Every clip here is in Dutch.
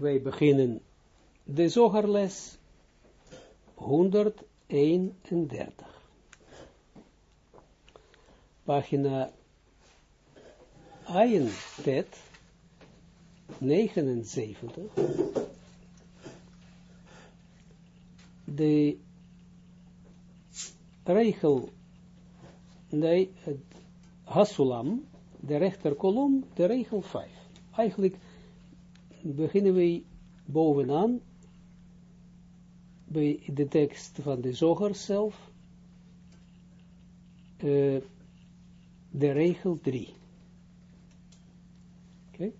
wij beginnen de zogerles 131. Pagina Ayen Tet 79. De regel, nee, Hasulam, de rechterkolom, de regel 5. Eigenlijk beginnen we bovenaan bij de tekst van de zoger zelf, uh, de regel 3. Oké?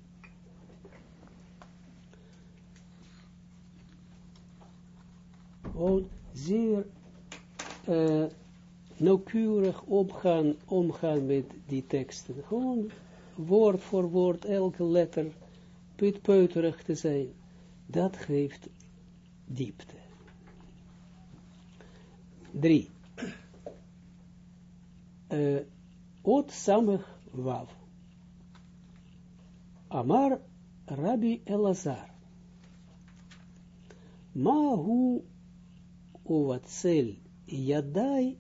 Okay. zeer uh, nauwkeurig omgaan, omgaan met die teksten. Gewoon woord voor woord, elke letter, te zijn. Dat geeft diepte. 3. Uh, Ot samig wav. Amar Rabbi Elazar. Mahu uvatzel yadai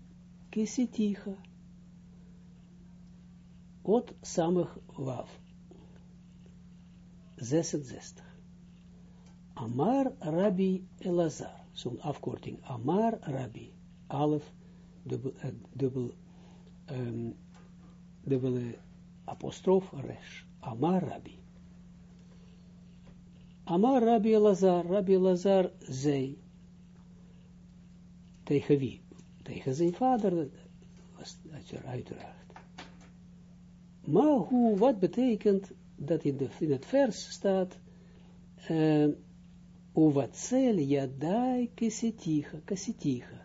kisiticha. Ot samig wav. 66. Amar Rabbi Elazar. Zo'n afkorting. Amar Rabbi. Alef, dubbel, dubbel, um, dubbele apostrof, resh. Amar Rabbi. Amar Rabbi Elazar. Rabbi Elazar zei. Tegen wie? Tegen zijn vader, was uiteraard. Maar hoe, wat betekent dat in, de, in het vers staat, uh, Uvatzel yadai keseticha, keseticha.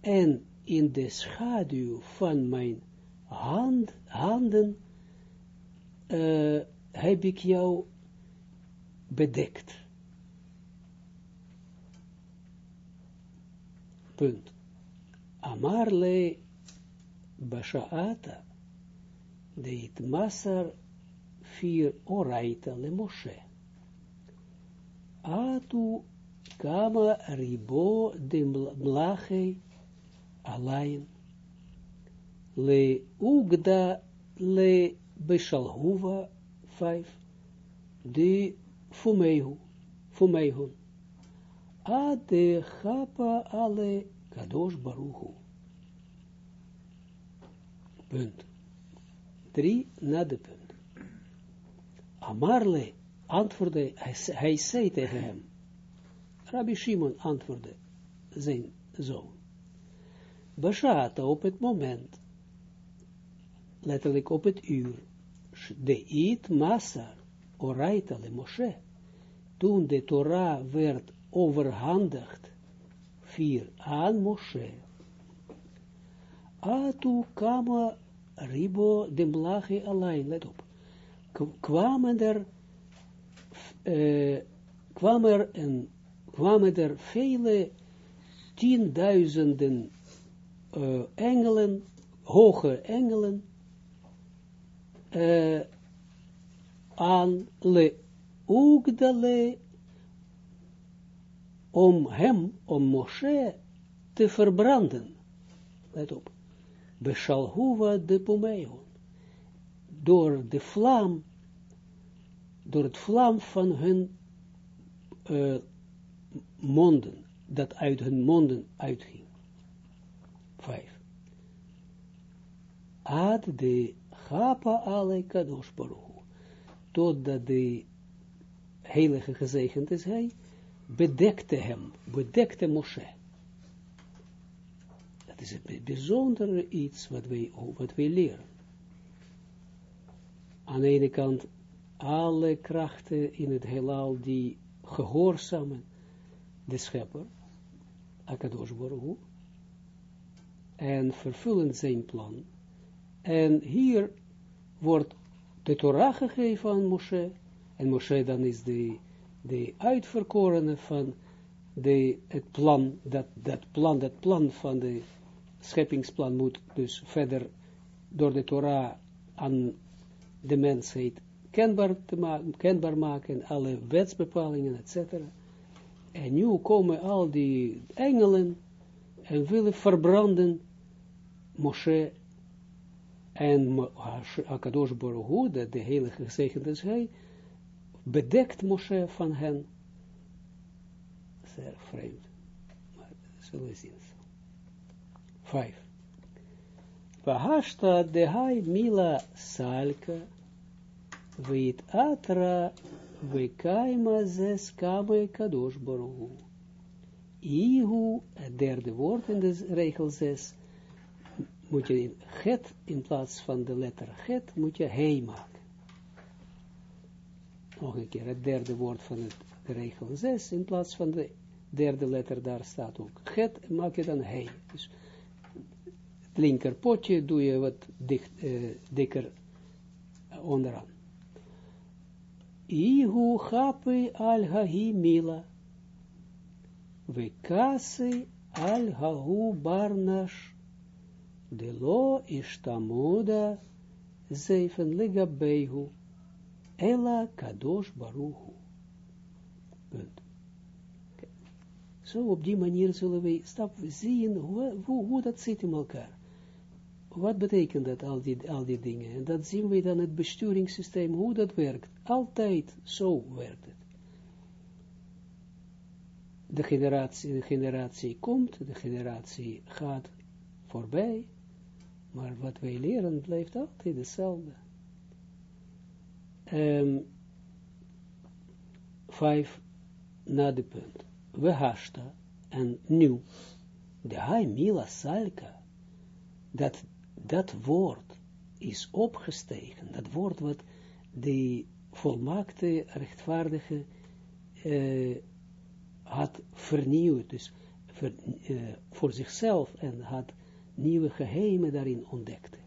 En in de schaduw van mijn hand, handen uh, heb ik jou bedekt. Punt. Amarle Bashaata deit Masar vier oraita le Moshe. Atu kama ribo de mlache alain. Le ugda le beshalhuva vijf de fumehu fumehun ade chapa ale kadosh baruchu. Punt. Drie na de punt amarle antwoordde, hij, zei tegen hem, Rabbi Shimon antwoordde zijn zoon, Bashata op het moment, letterlijk op het uur, de it massa, oraita le Moshe, toen de Torah werd overhandigd, vier aan Moshe, atu kama ribo de mlache alleen, let op, kwamen er uh, kwam er en kwamen er vele tienduizenden uh, engelen, hoge engelen, uh, aan le om hem, om Moshe te verbranden. Let op. Beshalhuva de Pumeon. Door de vlam door het vlam van hun uh, monden, dat uit hun monden uitging. Vijf. Ad de chapa ale kadosh baruch totdat de heilige gezegend is hij, bedekte hem, bedekte Moshe. Dat is het bijzondere iets wat wij, wat wij leren. Aan de ene kant alle krachten in het heelal die gehoorzamen de schepper, Akadosh Baruch en vervullen zijn plan. En hier wordt de Torah gegeven aan Moshe, en Moshe dan is de, de uitverkorene van de, het plan, dat, dat plan, dat plan van de scheppingsplan moet dus verder door de Torah aan de mensheid kenbaar, te maken, kenbaar maken, alle wetsbepalingen, etc. En nu komen al die engelen en willen verbranden Moshe en Akadosh Baruch dat de heilige gezegend is hij, bedekt Moshe van hen. Zeer vreemd. Maar zullen we. Vijf. Vahashta de hai mila salka, veit atra vekaima zes kame kadosh baruhu. Ihu, het derde woord in de regel 6, moet je in het, in plaats van de letter het, moet je hei maken. Nog een keer, het derde woord van het, de regel 6, in plaats van de derde letter, daar staat ook het, maak je dan hei. Dus linker potje doe je wat dicht, uh, dikker onderaan. Ihu hapi al hahi mila. Vekasi al hahu barnash de lo ishtamoda zeven ligabehu, ela kadosh baruhu. Punt. Zo op die manier zullen we stap zien hoe, hoe, hoe dat zit in elkaar. Wat betekent dat, al die, al die dingen? En dat zien we dan het besturingssysteem, hoe dat werkt. Altijd zo werkt het. De generatie, de generatie komt, de generatie gaat voorbij, maar wat wij leren blijft altijd hetzelfde. Um, vijf na de punt. We hashta en nu. De hai mila salka. Dat, dat woord is opgestegen. Dat woord wat de volmaakte rechtvaardige uh, had vernieuwd. Dus uh, voor zichzelf en had nieuwe geheimen daarin ontdekte.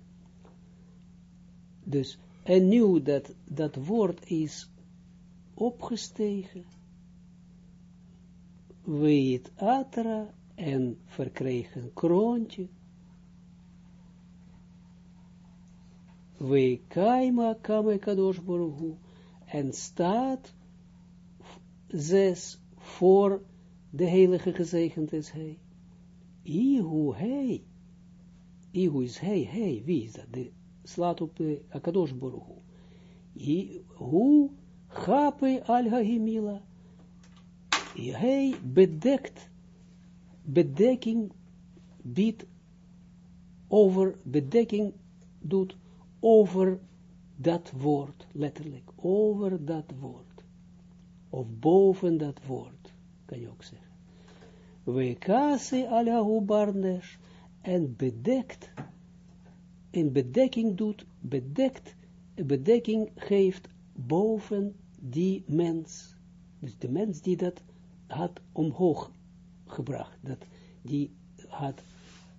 Dus, en nu dat dat woord is opgestegen, weet atra en verkreeg een kroontje, we kaima kame kadosh baruhu, en staat zes voor de heilige gezegend is hij. Ihu hij, Ihu is hij, hij, wie is dat? De, slaat op de Akadosh Baruch Hu. Hu, gape al hahimila. Hij bedekt, bedekking biedt over, bedekking doet over dat woord, letterlijk, over dat woord. Of boven dat woord, kan je ook zeggen. We kase al barnesh en bedekt, in bedekking doet, bedekt, bedekking geeft boven die mens. Dus de mens die dat had omhoog gebracht, dat die had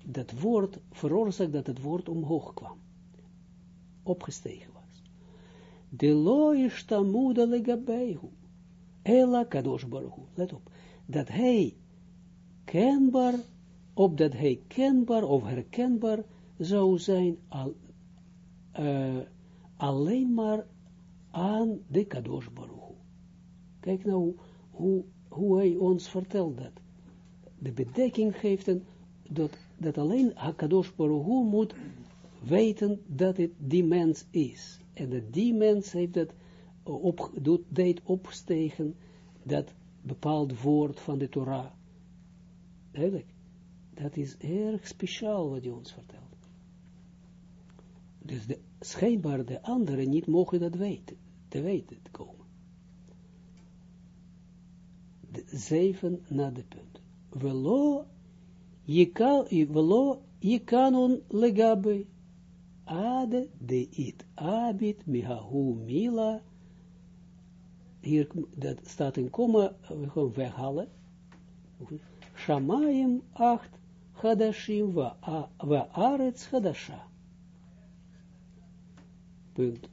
dat woord veroorzaakt dat het woord omhoog kwam, opgestegen was. De loish tamuda legabehu, ela kadosh baruch let op, dat hij kenbaar opdat hij kenbaar of herkenbaar zou zijn al, uh, alleen maar aan de Kadosh Baruch Kijk nou hoe, hoe hij ons vertelt dat. De bedekking geeft een, dat, dat alleen HaKadosh Baruch moet weten dat het die mens is. En dat die mens heeft dat op, doet, deed opstegen dat bepaald woord van de Torah. Eigenlijk dat is erg speciaal wat hij ons vertelt. Dus de, schijnbaar de anderen niet mogen dat weten, te weten komen. De, zeven na de punt. Velo, je kan, velo, je kanon legabe, ade de it abit mihahu mila, hier dat staat in komma, we gaan weghalen, Shamayim acht Hadashim wa arets hadasha. Punt.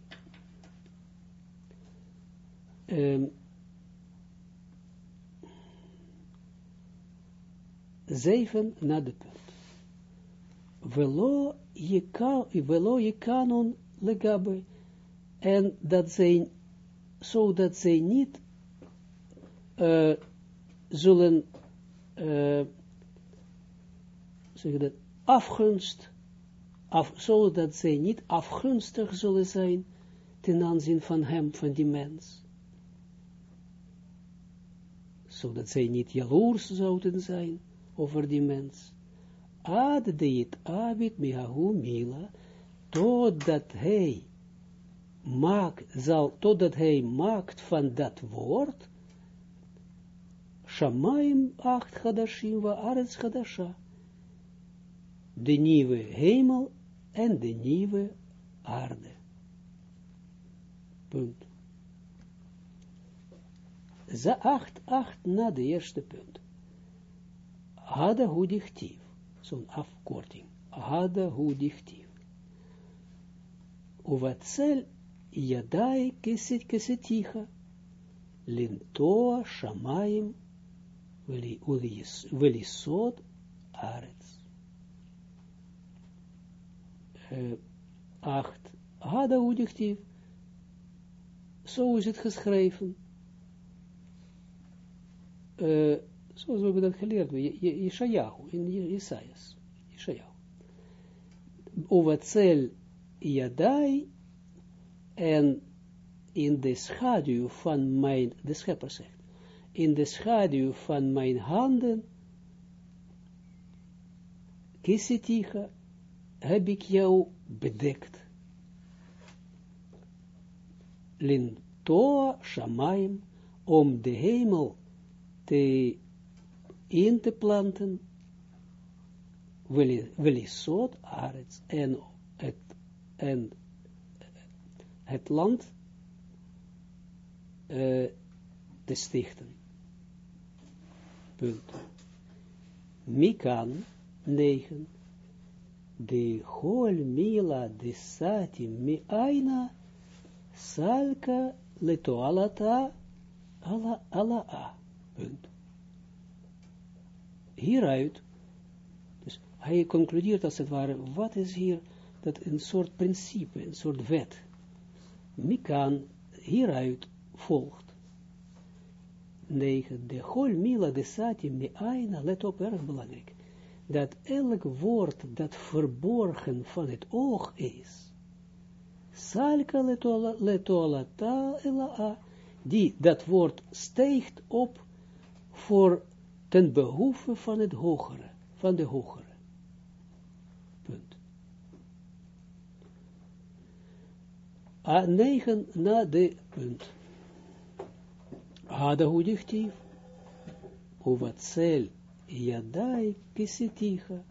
Um, zeven na de punt. Velo je, kanon legabe, en dat zij, zodat zij niet uh, zullen, uh, zeg dat, afgunst, af, zodat zij niet afgunstig zullen zijn ten aanzien van hem, van die mens. Zodat zij niet jaloers zouden zijn over die mens. Ad deit abit mihahu mila, totdat hij maakt, zal, totdat hij maakt van dat woord, Shamaim acht Hadashim wa Arets Hadasha. De nieuwe hemel en de nieuwe aarde. Punt. Ze acht, acht na de eerste punt. Hada hudichtief. Zo'n afkorting. Hada hudichtief. Uvatzel yadai keseticha. Lintoa shamayim Welisod arets. Uh, acht. Hada udichtief. Zo is het geschreven. Uh, zoals we hebben dat geleerd. Yeshayahu, in Jesajas. Yeshayahu. Ovatzel Yadai en in de schaduw van mijn, de schepper zegt, in de schaduw van mijn handen, kiseticha, heb ik jou bedekt. Lintoa shamayim, om de hemel te in te planten, welisot arets, en het, en het land uh, te stichten. Punt. Mikan 9. De hol mila de sati mi aina salka letoalata ala ala a. Punt. Hieruit, dus hij concludeert als het ware, wat is hier dat een soort principe, een soort wet. Mikan hieruit volgt 9, de hol mila de sati me aina, let op, erg belangrijk, dat elk woord dat verborgen van het oog is, salka letola ta ela die, dat woord steekt op voor ten behoeve van het hogere, van de hogere. Punt. A, 9 na de punt. Hada hudichtiv, uvatzel yadai kisiticha.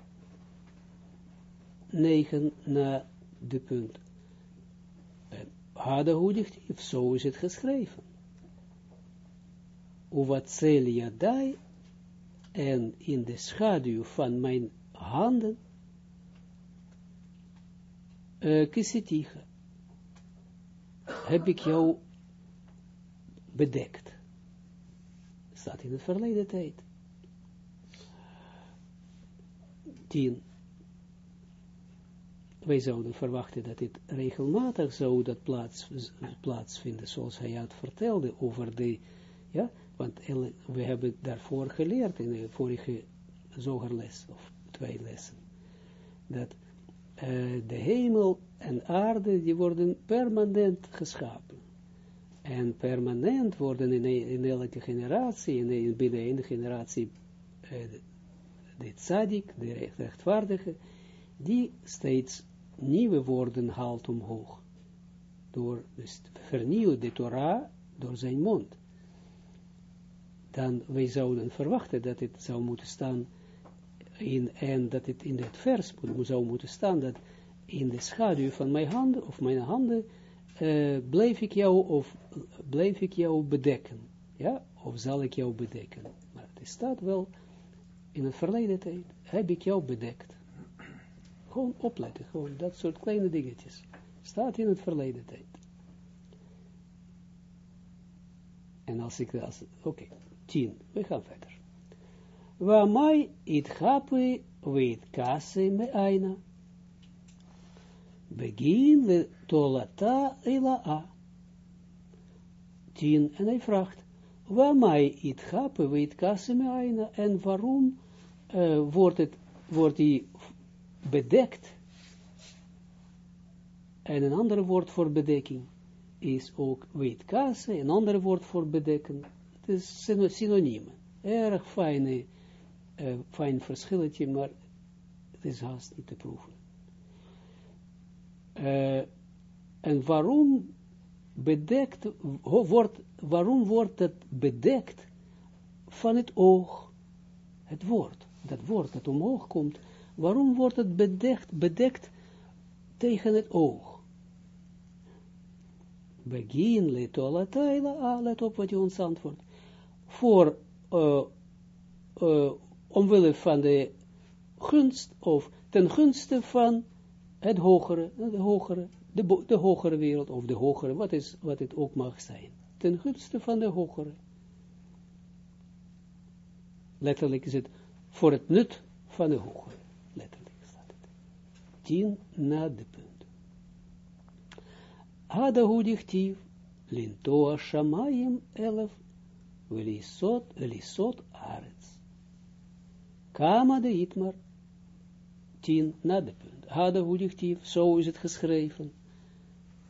Negen na de punt. Hada hudichtiv, zo is het geschreven. Uvatzel yadai, en in de schaduw van mijn handen, uh, heb ik jou bedekt staat in het verleden tijd. 10. Wij zouden verwachten dat dit regelmatig zou dat plaats, plaatsvinden, zoals hij had vertelde over de, ja, want we hebben daarvoor geleerd in de vorige zogerles, of twee lessen, dat uh, de hemel en aarde, die worden permanent geschapen en permanent worden in, in elke generatie, in, binnen een generatie, uh, de tzadik, de rechtvaardige, die steeds nieuwe woorden haalt omhoog. Door, dus vernieuwt de Torah door zijn mond. Dan wij zouden verwachten dat het zou moeten staan in, en dat het in het vers zou moeten staan, dat in de schaduw van mijn handen, of mijn handen, uh, blijf ik jou, of blijf ik jou bedekken, ja, of zal ik jou bedekken. Maar het staat wel, in het verleden tijd, heb ik jou bedekt. Gewoon opletten, gewoon dat soort kleine dingetjes. Staat in het verleden tijd. En als ik, oké, tien, we gaan verder. Waarmee it happy weet kasse me aina. begin le tolata ela Tien, en hij vraagt, waar mij it gape weet kasse en waarom wordt, het, wordt die bedekt? En een ander woord voor bedekking is ook weet kasse, een ander woord voor bedekken. Is synoniemen. Erg fijne, uh, fijn verschilletje, maar het is haast niet te proeven. En waarom bedekt, wordt, waarom wordt het bedekt van het oog? Het woord, dat woord dat omhoog komt, waarom wordt het bedekt, bedekt tegen het oog? Begin le toalataila, ah, let op wat je ons antwoordt. Voor, uh, omwille van de gunst, of ten gunste van het hogere, de hogere, de, de hogere wereld, of de hogere, wat, is, wat het ook mag zijn. Ten gunste van de hogere. Letterlijk is het voor het nut van de hogere. Letterlijk staat het. Tien na de punt. Hada lintoa shamayim elef, velisot, velisot arets. Kama de itmar, tien na de punt. Hada hudichtiv, zo is het geschreven.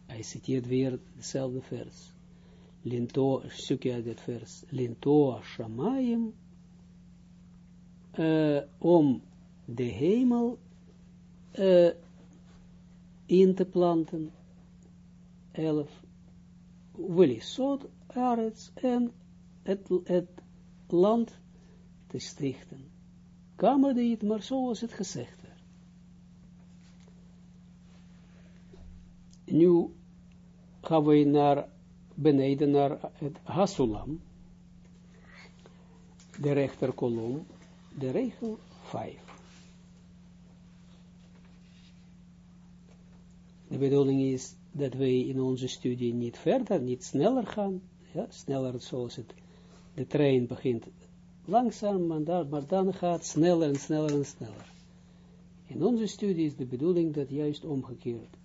Hij citeert weer hetzelfde vers. Linto, stukje uit het vers. Lintoa shamayim, uh, om de hemel uh, in te planten. Elf. Wilisod arets en het, het land te stichten. Kamer dit, maar zoals het gezegd werd. Nu gaan we naar beneden naar het Hasulam, de rechterkolom, de regel 5. De bedoeling is dat wij in onze studie niet verder, niet sneller gaan, ja, sneller zoals het, de trein begint langzaam, maar dan, gaat sneller en sneller en sneller. In onze studie is de bedoeling dat juist omgekeerd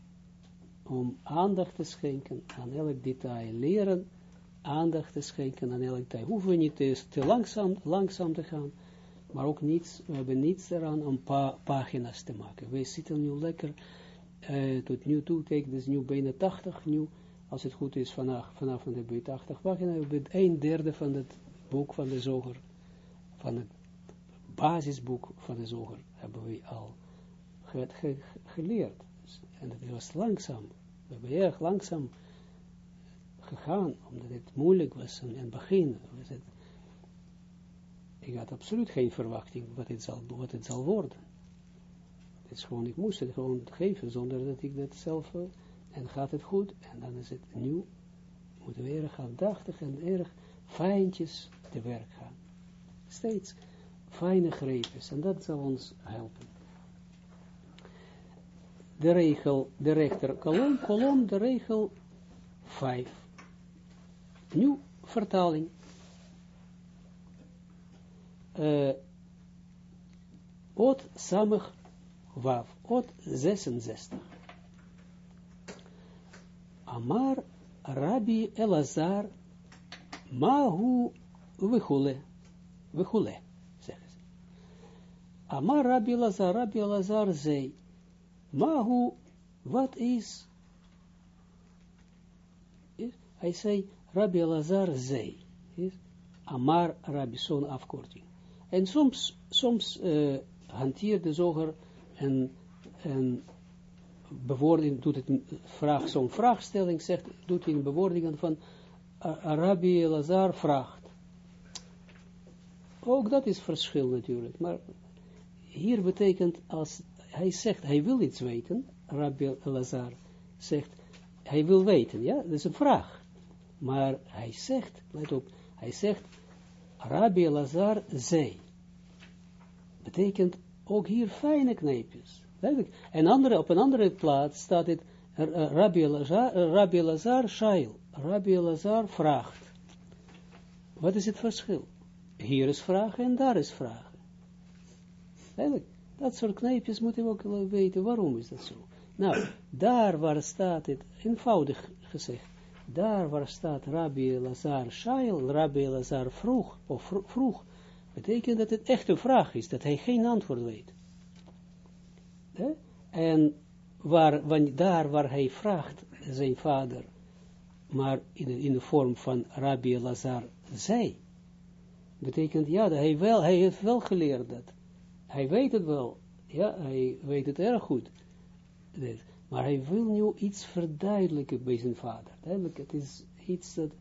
om aandacht te schenken aan elk detail, leren aandacht te schenken aan elk detail. Hoeven we niet te, langzaam, langzaam te gaan, maar ook niets, we hebben niets eraan om pa pagina's te maken. Wij zitten nu lekker, uh, tot nu toe, kijk, dus nu bijna 80, nu, als het goed is, vanaf, vanaf de 80 pagina's, we hebben een derde van het boek van de zoger, van het basisboek van de zoger, hebben we al geleerd. En het was langzaam. We hebben erg langzaam gegaan, omdat het moeilijk was in het begin. Het, ik had absoluut geen verwachting wat het zal, zal worden. Het is gewoon, ik moest het gewoon geven, zonder dat ik dat zelf, uh, en gaat het goed, en dan is het nieuw, moeten we erg aandachtig en erg fijntjes te werk gaan. Steeds fijne greepjes, en dat zal ons helpen de regel, de rechter kolom, kolom, de regel 5. Nu vertaling. Uh, ot samig waf, ot 66. Amar Rabbi Elazar Mahu Vechule. Vechule, zeggen ze. Amar Rabbi Elazar, Rabbi Elazar zei, Mahu, wat is? Hij zei, Rabbi Lazar zei. Amar Rabbi, zo'n afkorting. En soms, soms uh, hanteert de zoger een, een bewoording, doet het vraag, zo'n vraagstelling, zegt, doet hij een bewoording van Rabbi Lazar vraagt. Ook dat is verschil natuurlijk, maar hier betekent als hij zegt, hij wil iets weten, Rabbi Lazar zegt, hij wil weten, ja, dat is een vraag. Maar hij zegt, let op, hij zegt, Rabbi Lazar zei. Betekent ook hier fijne kneepjes. En andere, op een andere plaats staat het, Rabbi Lazar, Rabbi Lazar shail, Rabbi Lazar vraagt. Wat is het verschil? Hier is vragen en daar is vragen. Eigenlijk. Dat soort kneepjes moeten we ook weten, waarom is dat zo? Nou, daar waar staat het, eenvoudig gezegd, daar waar staat Rabbi Lazar Shail, Rabbi Lazar vroeg, of vroeg, betekent dat het echt een vraag is, dat hij geen antwoord weet. En waar, daar waar hij vraagt zijn vader, maar in in de vorm van Rabbi Lazar zei, betekent ja, dat hij, wel, hij heeft wel geleerd dat. Hij weet het wel, ja, hij weet het erg goed. Maar hij wil nu iets verduidelijken bij zijn vader. Het is iets dat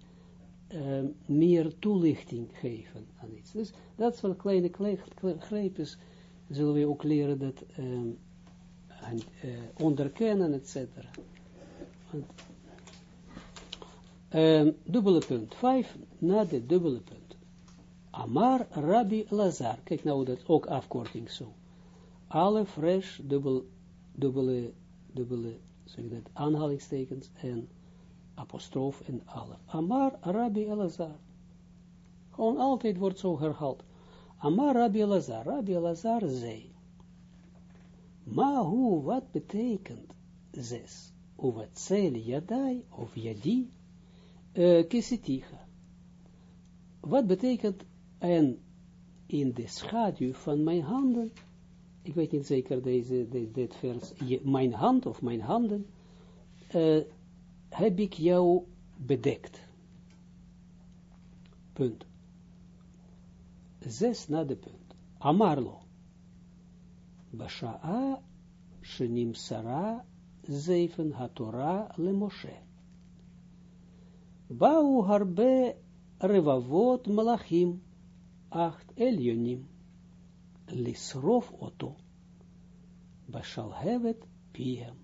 uh, meer toelichting geven aan iets. Dus dat soort kleine greepjes zullen we ook leren dat um, uh, onderkennen, etc. Um, dubbele punt. Vijf na de dubbele punt. Amar Rabbi Lazar. Kijk nou dat ook afkorting zo. Alle fresh dubbel, dubbele dubbele, zeg dat, aanhalingstekens en apostrof en alle. Amar Rabbi Elazar. Gewoon altijd wordt zo herhaald. Amar Rabbi Elazar. Rabbi Elazar zei. Maar hoe, wat betekent zes? Of zel jadai of yadi uh, kisiticha. Wat betekent en in de schaduw van mijn handen ik weet niet zeker deze, dit vers, mijn hand of mijn handen, uh, heb ik jou bedekt. Punt. Zes na de punt. Amarlo. Basha'a shenim sara zeven hatora le Moshe. Bau harbe revavot malachim acht elionim lisrof oto, bashalhevet pihem.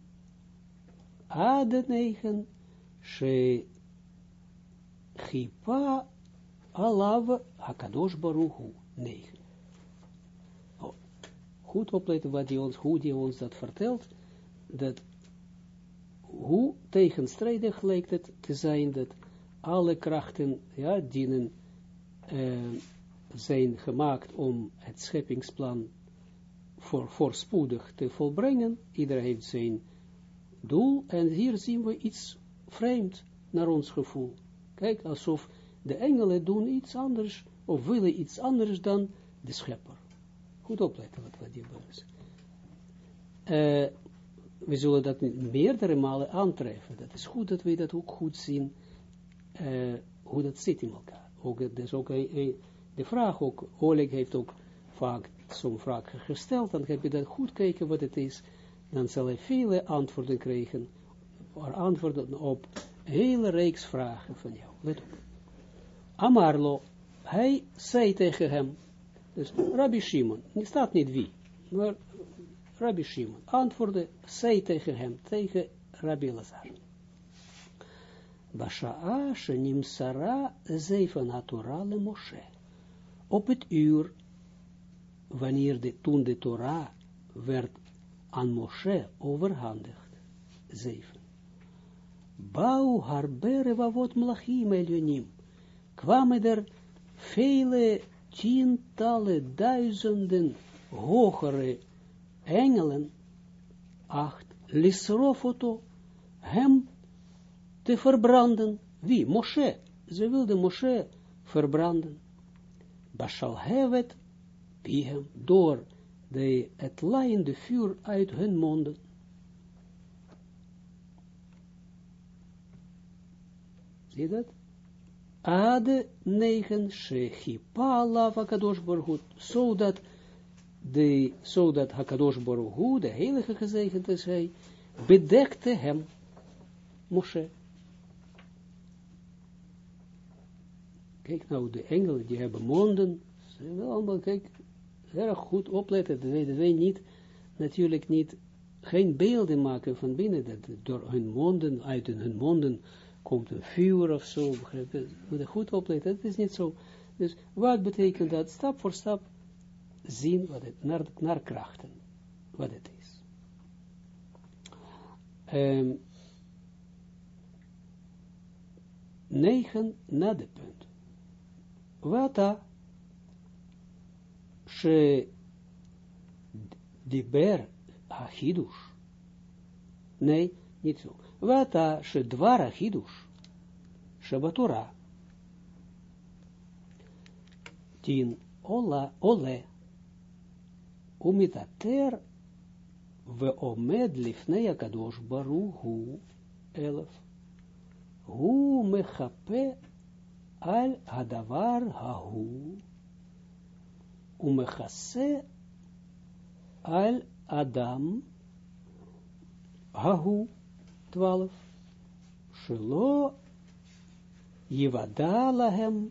Ade negen, she chipa alav hakadosh baruchu, negen. Goed opletten wat hij ons, hoe hij ons dat vertelt, dat hoe tegenstrijdig lijkt het te zijn dat alle krachten ja, dienen uh, zijn gemaakt om het scheppingsplan voor, voorspoedig te volbrengen. Iedereen heeft zijn doel en hier zien we iets vreemd naar ons gevoel. Kijk, alsof de engelen doen iets anders of willen iets anders dan de schepper. Goed opletten wat, die is. Uh, we zullen dat meerdere malen aantreffen. Dat is goed dat we dat ook goed zien, uh, hoe dat zit in elkaar. Ook, dat is ook een, de vraag ook, Oleg heeft ook vaak zo'n vraag gesteld, dan heb je dan goed kijken wat het is, dan zal hij vele antwoorden krijgen, or antwoorden op een hele reeks vragen van jou. Let op. Amarlo, hij zei tegen hem, dus Rabbi Shimon, er staat niet wie, maar Rabbi Shimon antwoordde, zei tegen hem, tegen Rabbi Lazar. Basha'a shenim sara hatorah le Moshe op het uur, wanneer de, toen de Torah werd aan Moshe overhandigd. 7. Bouw haar berevavot mlachim elionim. Kwamen er vele tientallen duizenden hogere engelen, acht, lisrofoto, hem te verbranden. Wie? Moshe. Ze wilden Moshe verbranden. Bashalhevet pihem, door de, het laaiende vuur uit hun monden. Zie dat? Ade negen shechipa lava kadosh borgut, zodat de, zodat Hakadosh Baruch de heilige gezegend is hij, bedekte hem, Moshe. Kijk nou, de engelen, die hebben monden. Ze wel allemaal, kijk, erg goed opletten. Dat wij, wij niet, natuurlijk niet, geen beelden maken van binnen. Dat door hun monden, uit hun monden, komt een vuur of zo. We moeten goed opletten. Dat is niet zo. Dus wat betekent dat? Stap voor stap zien wat het, naar, naar krachten. Wat het is. Um, negen na de punt. Wata she diber hachidush Nee, niet zo. Wata shedwara hidush. Shabatura. Tien ola, ole. Umitater we omed lifnei akadosh baru hu elef. Hu mechape al hadavar hahu. Umechase al Adam Hahu 12 Shelo Yivada lahem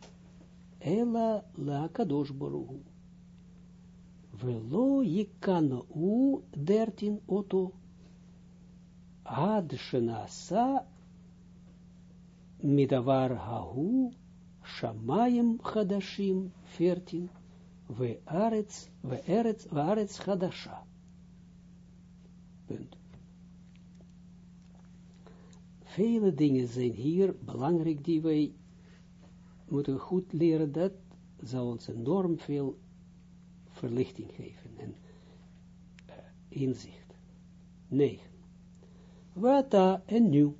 Ela la kadosh baruhu Velo yikana u 13 oto Ad shenasa Midavar Hahu Shamayim Chadashim 14 we arets, we arets, we arets hadasha. Punt. Vele dingen zijn hier belangrijk die wij moeten goed leren, dat zal ons enorm veel verlichting geven en inzicht. 9. Wata en nu,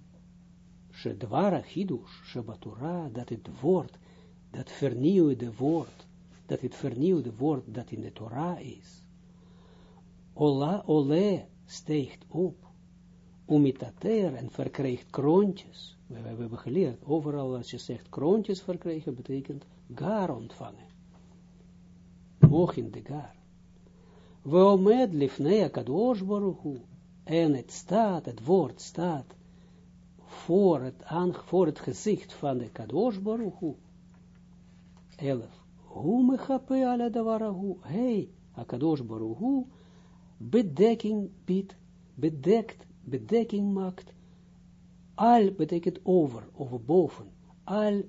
Shabbatura, dat het woord, dat vernieuwde woord, dat het vernieuwde woord dat in de Torah is. Ola, ole steegt op, umitater en verkrijgt kroontjes. We, we, hebben geleerd, overal als je zegt kroontjes verkrijgen, betekent gar ontvangen. Hoog in de gar. Weomed lifnei kadosh baruchu. En het staat, het woord staat, voor het, aan, voor het gezicht van de kadosh baruchu. 11. Hoe mechape ala davarahu. Hey, Akadosh Baruhu, bedekking biedt, bedekt, bedekking maakt. Al betekent over, over boven. Al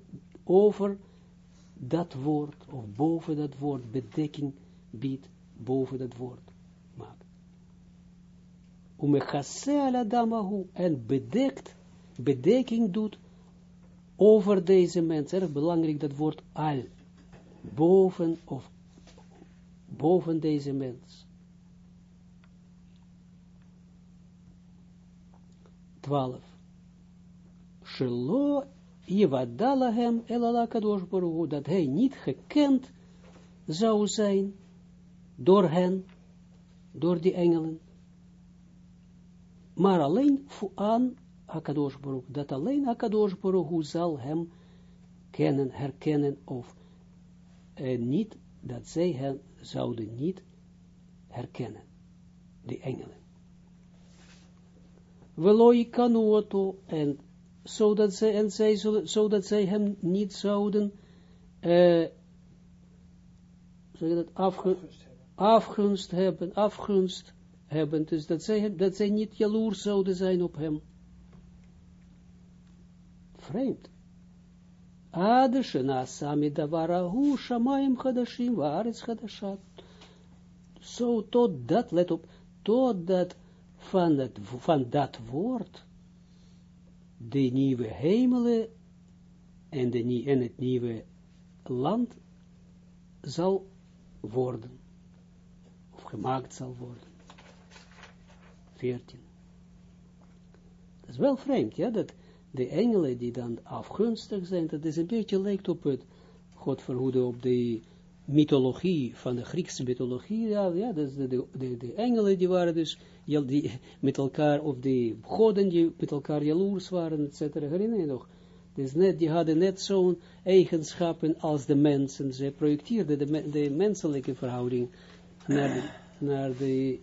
over dat woord, of boven dat woord, bedekking biedt, boven dat woord maakt. Umechase ala damahu, en bedekt, bedekking doet over deze mens. Erg belangrijk dat woord al boven of boven deze mens. 12. Shelo Yevadalahem elala kadosh dat hij niet gekend zou zijn door hen, door die engelen, maar alleen aan Akadosh Baruch, dat alleen Akadosh Baruch zal hem kennen, herkennen of en niet, dat zij hen zouden niet herkennen, de engelen. Veloi kanuoto, en zodat zij, en zij zodat zij hem niet zouden, uh, dat afge, afgunst hebben, afgunst hebben, dus dat zij, dat zij niet jaloers zouden zijn op hem. Vreemd. Ad shenasa davarahu shamayim chadashim vaaretz chadashat. Zo tot dat, let op, tot dat van, het, van dat woord, de nieuwe hemelen en, de, en het nieuwe land zal worden, of gemaakt zal worden. 14. Dat is wel vreemd, ja, dat de engelen die dan afgunstig zijn, dat is een beetje lijkt op het, God verhoede, op de mythologie, van de Griekse mythologie, ja, ja dus de, de, de, engelen die waren dus, die met elkaar, of de goden die met elkaar jaloers waren, et cetera, herinner je nog? Dus net, die hadden net zo'n eigenschappen als de mensen, ze projecteerden de, de menselijke verhouding naar de, naar de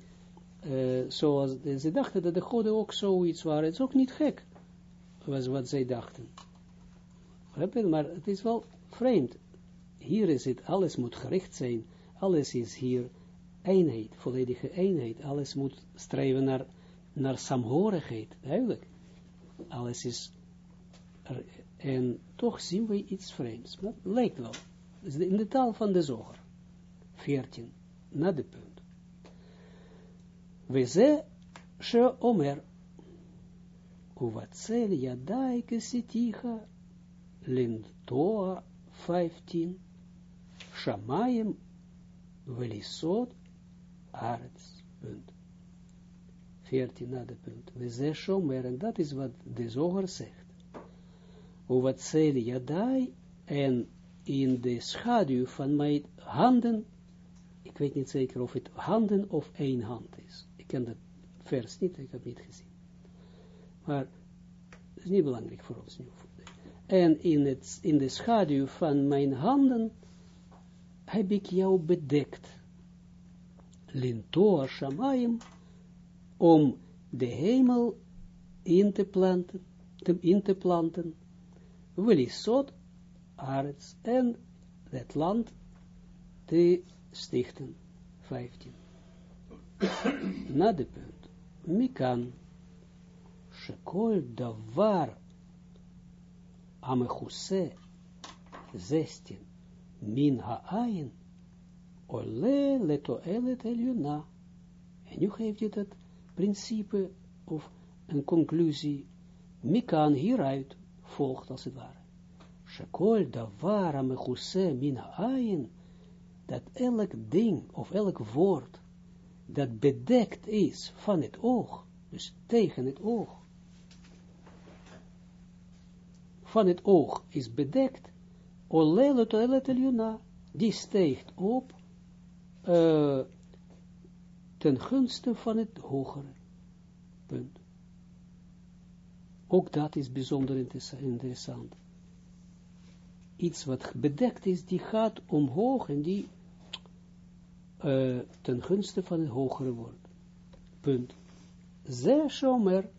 uh, zoals, ze dachten dat de goden ook zoiets waren, het is ook niet gek was wat zij dachten. Maar het is wel vreemd. Hier is het, alles moet gericht zijn. Alles is hier eenheid, volledige eenheid. Alles moet streven naar, naar samhorigheid, duidelijk. Alles is, er, en toch zien we iets vreemds. Lijkt wel. In de taal van de zoger. 14, na de punt. We ze, she omer, Uvatzel Yadai Kesiticha Lintoa 15 Shamayim Velisot Arets. Punt. 14 na de punt. We zeggen shomer, en dat is wat de zoger zegt. Of wat zeli jadai, en in de schaduw van mijn handen, ik weet niet zeker of het handen of één hand is. Ik ken dat vers niet, ik heb niet gezien. Maar het is niet belangrijk voor ons nu. En in, het, in de schaduw van mijn handen heb ik jou bedekt. Lintoa shamayim, om de hemel in te planten, te, in te planten, arts en het land te stichten. 15. Na de punt. Mikan, davar amechuse 16 min ha'ayin ole letoelet eljuna. En nu geeft je dat principe of een conclusie, mikan hieruit volgt als het ware. Shekol davara mechuse min ha'ayin, dat elk ding of elk woord dat bedekt is van het oog, dus tegen het oog, van het oog is bedekt, olele eljuna, die steegt op uh, ten gunste van het hogere. Punt. Ook dat is bijzonder interessant. Iets wat bedekt is, die gaat omhoog en die uh, ten gunste van het hogere wordt. Punt. Ze shomer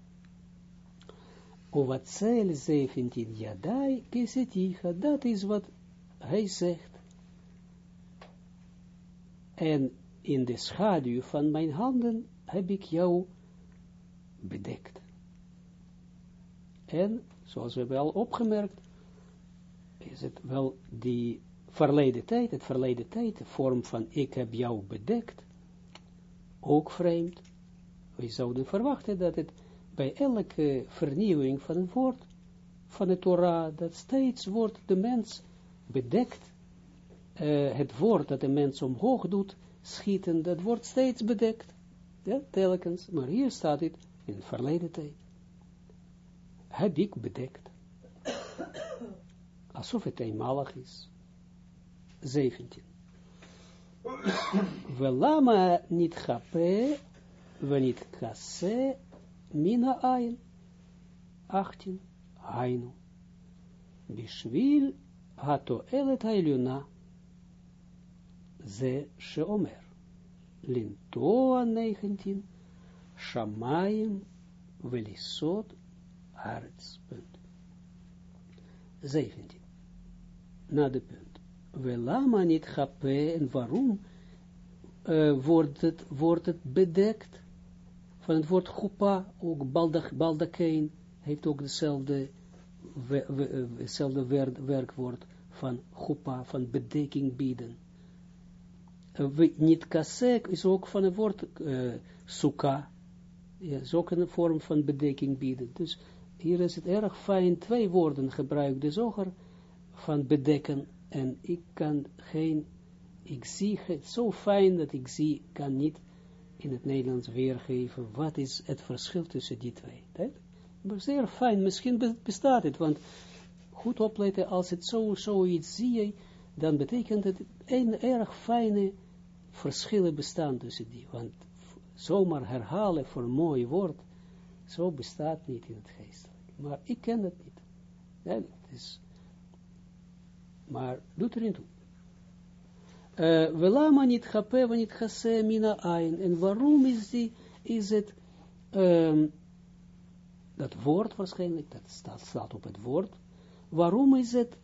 zeil 17 jadai keseticha, dat is wat hij zegt. En in de schaduw van mijn handen heb ik jou bedekt. En, zoals we al opgemerkt, is het wel die verleden tijd, het verleden tijd, de vorm van ik heb jou bedekt, ook vreemd. We zouden verwachten dat het bij elke vernieuwing van een woord, van de Torah, dat steeds wordt de mens bedekt, uh, het woord dat de mens omhoog doet, schieten, dat wordt steeds bedekt. Ja, telkens. Maar hier staat het in het verleden tijd. Heb ik bedekt. Alsof het eenmalig is. 17. Velama niet gape, we niet kasse, mina ein. 18. Hainu. Bishvil hato elet hailuna. Ze sheomer. Lintoa 19. Shamayim velisot arts. Punt. 17. Na de punt. Velama niet gape en waarom wordt, het, wordt het bedekt? Van het woord chupa, ook baldakijn, heeft ook hetzelfde werkwoord van chupa, van bedekking bieden. Uh, niet kasek is ook van het woord uh, suka, ja, is ook een vorm van bedekking bieden. Dus hier is het erg fijn, twee woorden gebruikt de zoger van bedekken, en ik kan geen, ik zie het zo fijn dat ik zie, kan niet in het Nederlands weergeven, wat is het verschil tussen die twee. Maar zeer fijn, misschien bestaat het, want goed opletten, als het zo, zoiets zie je, dan betekent het een erg fijne verschillen bestaan tussen die, want zomaar herhalen voor een mooi woord, zo bestaat niet in het geestelijk. Maar ik ken het niet. Is, maar doet erin toe. Welama niet gape, niet gase mina ein. En waarom is, die, is het, dat woord waarschijnlijk, dat staat, staat op het woord, waarom is het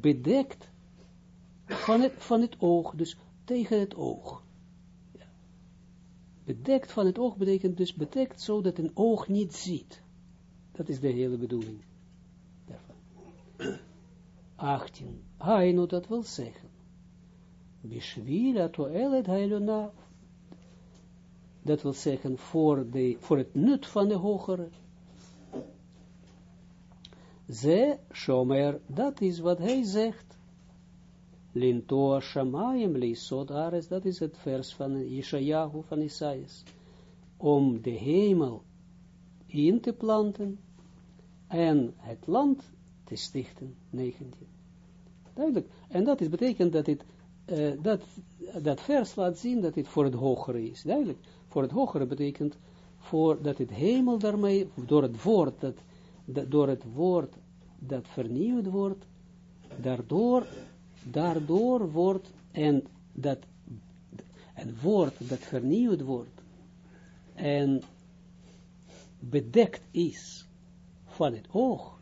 bedekt van het, oog, dus tegen het oog. Ja. Bedekt van het oog betekent dus bedekt zodat een oog niet ziet. Dat is de hele bedoeling daarvan. 18. Hainu dat wil zeggen. Bishvila toelet hailuna. Dat wil zeggen voor, de, voor het nut van de hogere. Ze, shomer, dat is wat hij zegt. Lintoa shamayim leisod ares, dat is het vers van Ishayahu van Isaias. om de hemel in te planten en het land te stichten, 19. Duidelijk. En dat is, betekent dat het, uh, dat, dat vers laat zien dat het voor het hogere is. Duidelijk. Voor het hogere betekent voor dat het hemel daarmee, door het woord dat, dat door het woord dat vernieuwd wordt, daardoor, daardoor wordt en dat een woord dat vernieuwd wordt en bedekt is van het oog,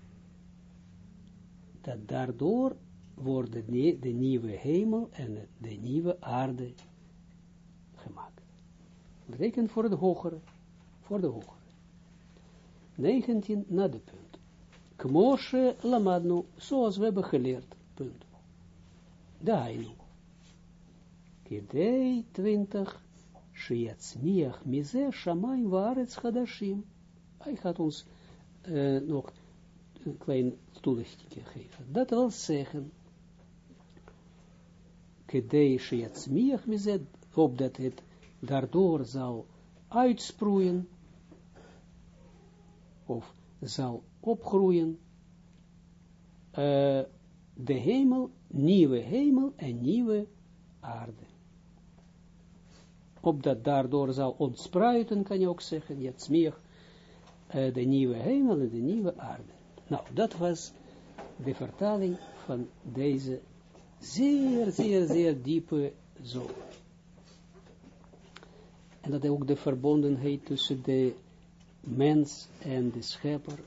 dat daardoor worden de, nieuwe hemel en de nieuwe aarde gemaakt. Betekent voor de hogere, voor de hogere. 19 na de punt. Kmoshe lamadnu, zoals we hebben geleerd, punt. Dainu. Kidei 20, Shiatzmiach mize shamayim waaretz hadashim. Hij gaat ons uh, nog een klein toelichting geven. Dat wil zeggen, kedei opdat het daardoor zal uitsproeien, of zal opgroeien, de hemel, nieuwe hemel en nieuwe aarde. Opdat daardoor zal ontspruiten, kan je ook zeggen, smeer uh, de nieuwe hemel en de nieuwe aarde. Nou, dat was de vertaling van deze zeer, zeer, zeer diepe zo. En dat ook de verbondenheid tussen de mens en de schepper,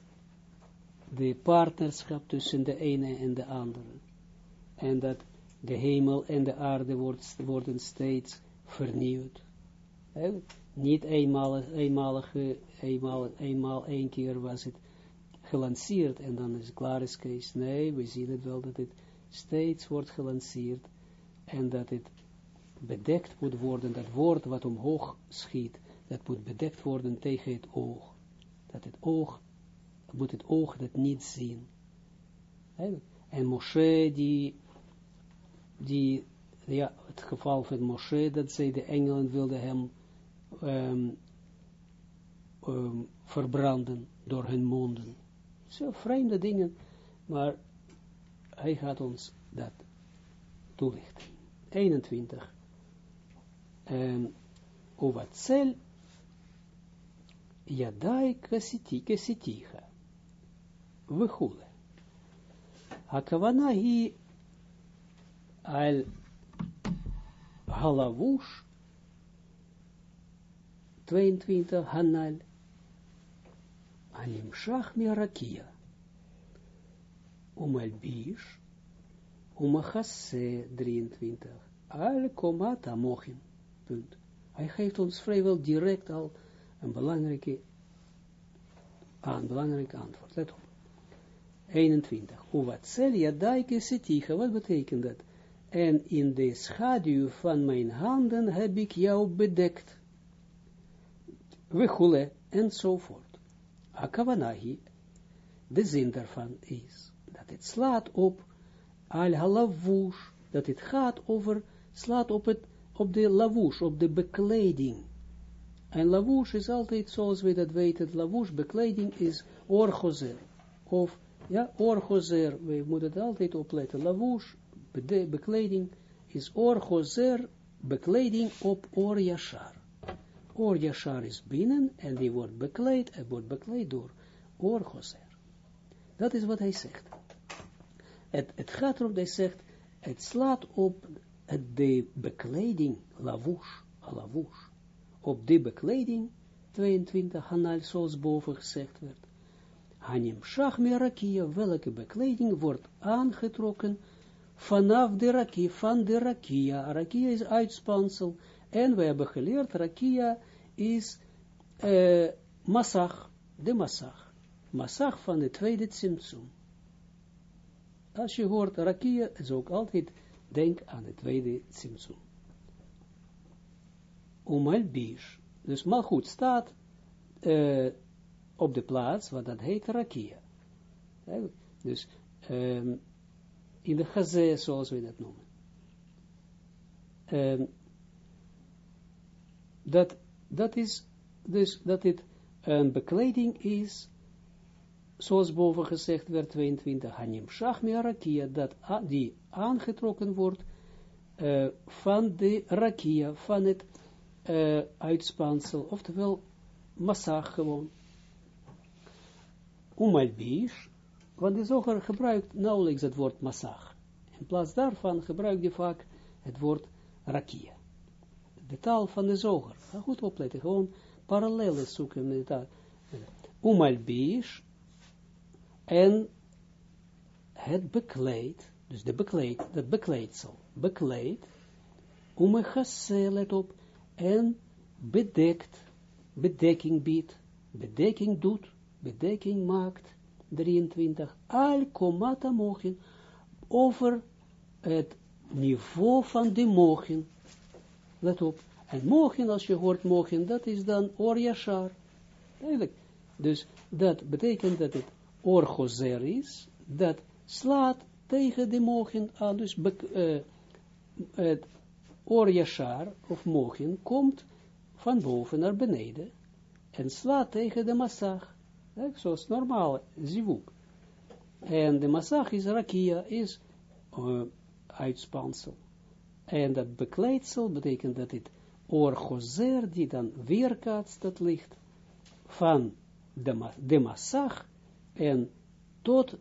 de partnerschap tussen de ene en de andere. En dat de hemel en de aarde wordt, worden steeds vernieuwd. Niet eenmalig, eenmalige, eenmaal, eenmaal één keer was het gelanceerd en dan is het klaar is Kees. Nee, we zien het wel dat het steeds wordt gelanceerd en dat het bedekt moet worden, dat woord wat omhoog schiet, dat moet bedekt worden tegen het oog. Dat het oog, moet het oog dat niet zien. En Moshe, die, die, ja, het geval van Moshe, dat zij de engelen wilden hem um, um, verbranden door hun monden. Zo vreemde dingen, maar hij gaat ons dat toelichten. 21. En Ovatzel Yadai Kasiti Kasitiha Vihule. Hakavana hi al Halavush 22 Hanal Alimshach Mirakia umalbish umachase 23 al komata mochin punt hij geeft ons vrijwel direct al een belangrijke, aan, belangrijke antwoord. Let op. 21. Uwatzel yadaike seticha. Wat betekent dat? En in de schaduw van mijn handen heb ik jou bedekt. Wechule, enzovoort. Akavanahi, de zin daarvan is, het slaat op al halavush, dat het gaat over, slaat op, het, op de lavush, op de bekleding. En lavush is altijd, zoals we dat weten, lavush, bekleding is orgozer. Of, ja, orgozer, we moeten het altijd opletten. Lavush, bekleding, is orgozer, bekleding op or yashar. Or yashar is binnen, en die wordt bekleed, en wordt bekleed door orgozer. Dat is wat hij zegt. Het, het gaat erom, hij zegt, het slaat op de bekleding, lavush, lavush op die bekleding, 22 hanal, zoals boven gezegd werd. Hanim shach rakia, welke bekleding wordt aangetrokken vanaf de rakia, van de rakia. Rakia is uitspansel, en we hebben geleerd, rakia is uh, de massach. Massach van de tweede tzimtzum. Als je hoort rakia, is ook altijd, denk aan de tweede tzimtzum. Umalbish. Dus goed staat uh, op de plaats wat dat heet rakia. dus um, in de gazé, zoals we dat noemen. Um, dat, dat is dus dat dit een bekleding is, zoals boven gezegd werd, 22, Hanim Shachmi Rakia, dat die aangetrokken wordt uh, van de Rakia, van het uh, uitspansel, oftewel massag gewoon. Umalbish, want de zoger gebruikt nauwelijks het woord massag. In plaats daarvan gebruikt hij vaak het woord rakia. De taal van de zoger. Goed opletten, gewoon parallellen zoeken met de taal. Umalbish en het bekleed, dus de bekleed, dat bekleedsel, bekleed, umechase, let op, en bedekt, bedekking biedt, bedekking doet, bedekking maakt, 23, al komata mogen, over het niveau van de mogen, let op, en mogen, als je hoort mogen, dat is dan or yashar, dus dat betekent dat het orgozer is, dat slaat tegen de mogen aan, dus uh, het or yashar, of mogen, komt van boven naar beneden, en slaat tegen de massag, zoals normaal, zivuk. En de massag is rakia, is uh, uitspansel. En dat bekleidsel betekent dat het orgozer, die dan weerkaatst dat licht, van de, de massag, en tot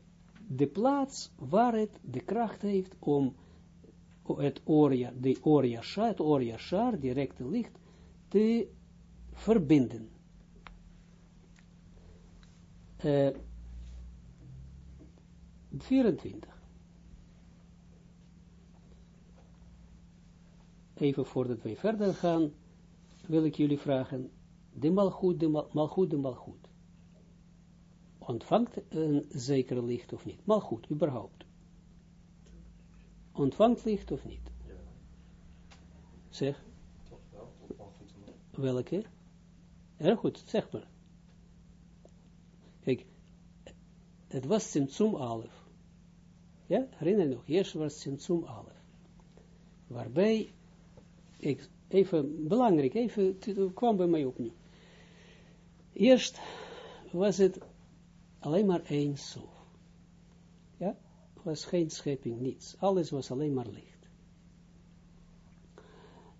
de plaats waar het de kracht heeft om het oria, de oria het oria shar, directe licht, te verbinden. Uh, 24. Even voordat wij verder gaan, wil ik jullie vragen, de malgoed, de malgoed, de malgoed ontvangt een zeker licht of niet. Maar goed, überhaupt. Ontvangt licht of niet? Zeg. Welke? Erg goed, zeg maar. Kijk, het was Simtsum Alef. Ja, herinner je nog, eerst was Simtsum Alef. Waarbij, ik, even belangrijk, even, kwam bij mij opnieuw. Eerst was het alleen maar één sof. Ja, was geen schepping, niets. Alles was alleen maar licht.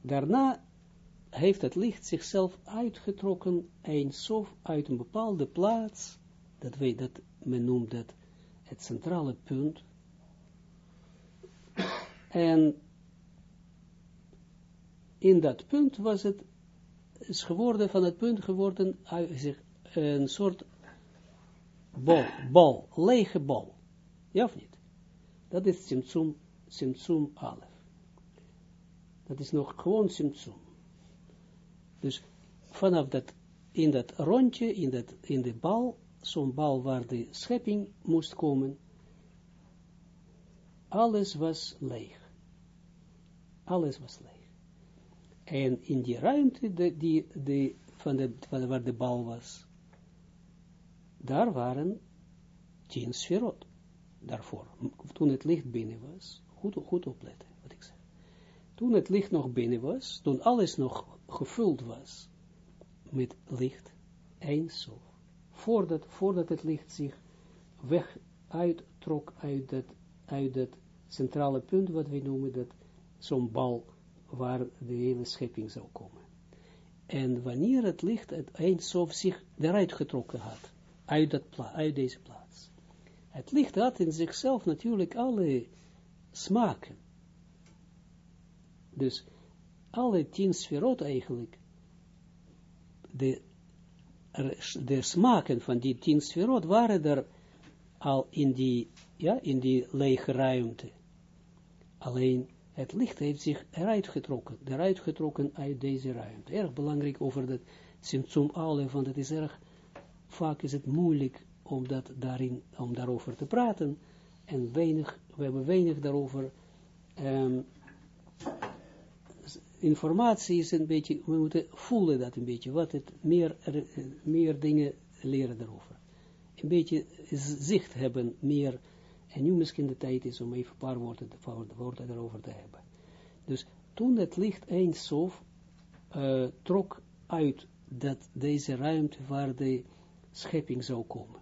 Daarna heeft het licht zichzelf uitgetrokken, een sof, uit een bepaalde plaats, dat, weet, dat men noemt dat het centrale punt. En in dat punt was het, is geworden, van het punt geworden, een soort bol, bol, lege bol. Ja of niet? Dat is Simtsum, Simtsum Alef. Dat is nog gewoon Simtsum. Dus vanaf dat, in dat rondje, in, dat, in de bal, zo'n bal waar de schepping moest komen, alles was leeg. Alles was leeg. En in die ruimte de, die, van, de, van waar de bal was, daar waren tien sferot. Daarvoor, toen het licht binnen was, goed, goed opletten wat ik zeg. Toen het licht nog binnen was, toen alles nog gevuld was met licht, zo. Voordat, voordat het licht zich weg uittrok uit dat, uit dat centrale punt, wat we noemen, dat zo'n bal waar de hele schepping zou komen. En wanneer het licht het eindsof zich eruit getrokken had, uit, deze plaats. Het licht had in zichzelf natuurlijk alle smaken. Dus alle tien sferot eigenlijk, de, de smaken van die tien sferot waren er al in die, ja, in die lege ruimte. Alleen het licht heeft zich eruit getrokken, eruit getrokken uit deze ruimte. Erg belangrijk over dat symptoom alle, want het is erg vaak is het moeilijk om, dat daarin, om daarover te praten, en weinig, we hebben weinig daarover, um, informatie is een beetje, we moeten voelen dat een beetje, wat het meer, meer dingen leren daarover. Een beetje zicht hebben, meer, en nu misschien de tijd is om even een paar woorden, woorden daarover te hebben. Dus toen het licht eens uh, trok uit dat deze ruimte waar de schepping zou komen.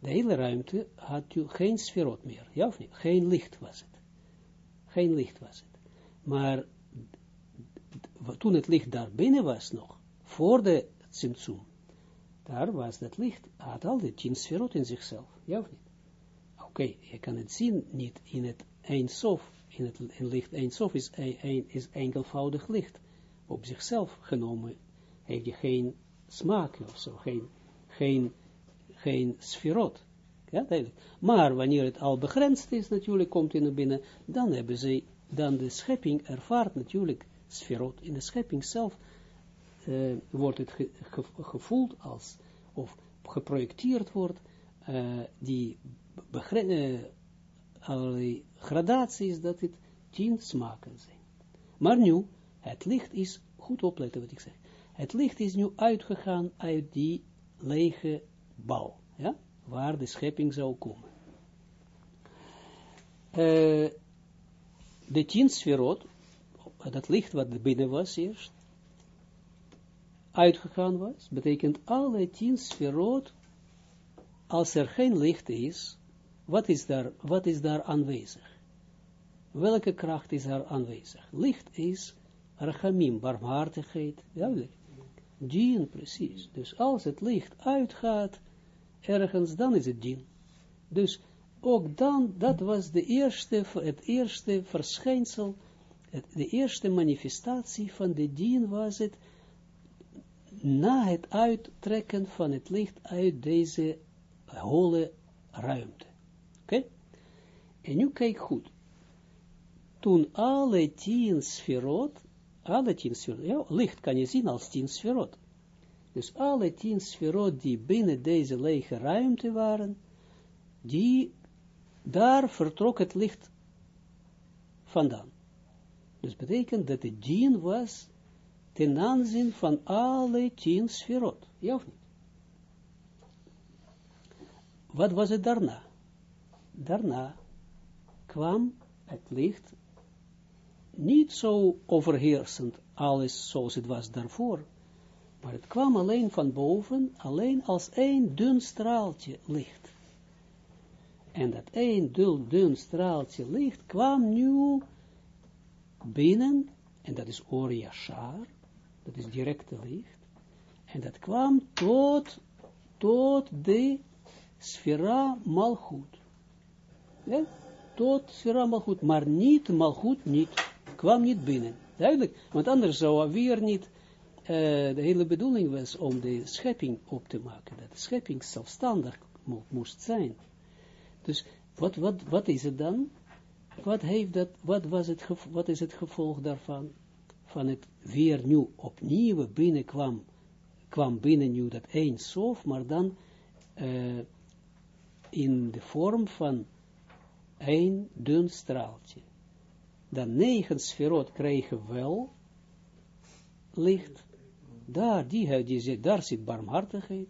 De hele ruimte had geen sferot meer, ja of niet? Geen licht was het. Geen licht was het. Maar toen het licht daar binnen was nog, voor de Tsimtsum, daar was dat licht, had al die tien sferot in zichzelf, ja of niet? Oké, je kan het zien, niet in het eindsof, in het in licht eindsof is, een, is enkelvoudig licht, op zichzelf genomen, heeft je geen smaak of zo, geen, geen, geen sferot. Ja, Maar wanneer het al begrensd is, natuurlijk komt in binnen, dan hebben ze, dan de schepping ervaart natuurlijk sferot. In de schepping zelf uh, wordt het gevoeld als, of geprojecteerd wordt, uh, die uh, allerlei gradaties, dat het tien smaken zijn. Maar nu, het licht is, goed opletten wat ik zeg, het licht is nu uitgegaan uit die lege bal, ja, waar de schepping zou komen. Uh, de tien sferot, dat licht wat binnen was eerst, uitgegaan was, betekent alle tien sferot, als er geen licht is, wat is daar, wat is daar aanwezig? Welke kracht is daar aanwezig? Licht is rachamim, barmhartigheid, duidelijk. Dien, precies. Dus als het licht uitgaat, ergens, dan is het dien. Dus ook dan, dat was de eerste, het eerste verschijnsel, de eerste manifestatie van de dien was het, na het uittrekken van het licht uit deze holle ruimte. Oké? En nu kijk goed. Toen alle tien sferot, alle tien sferot, ja, licht kan je zien als tien sferot. Dus alle tien sferot die binnen deze lege ruimte waren, die, daar vertrok het licht vandaan. Dus betekent dat het dien was ten aanzien van alle tien sferot. Ja of niet? Wat was het daarna? Daarna kwam het licht niet zo overheersend, alles zoals het was daarvoor, maar het kwam alleen van boven, alleen als één dun straaltje licht. En dat één dun, dun straaltje licht kwam nu binnen, en dat is Oriashar, dat is directe licht, en dat kwam tot, tot de sfera malchut. Ja? Tot sfera malchut, maar niet malchut, niet, kwam niet binnen. Duidelijk, want anders zou weer niet, uh, de hele bedoeling was om de schepping op te maken, dat de schepping zelfstandig mo moest zijn. Dus wat, wat, wat is het dan? Wat, heeft dat, wat, was het wat is het gevolg daarvan? Van het weer nu opnieuw binnenkwam, kwam binnen nu dat één sof, maar dan uh, in de vorm van één dun straaltje. Dan negen sferot kregen wel licht. Daar, die, die zit, daar barmhartigheid.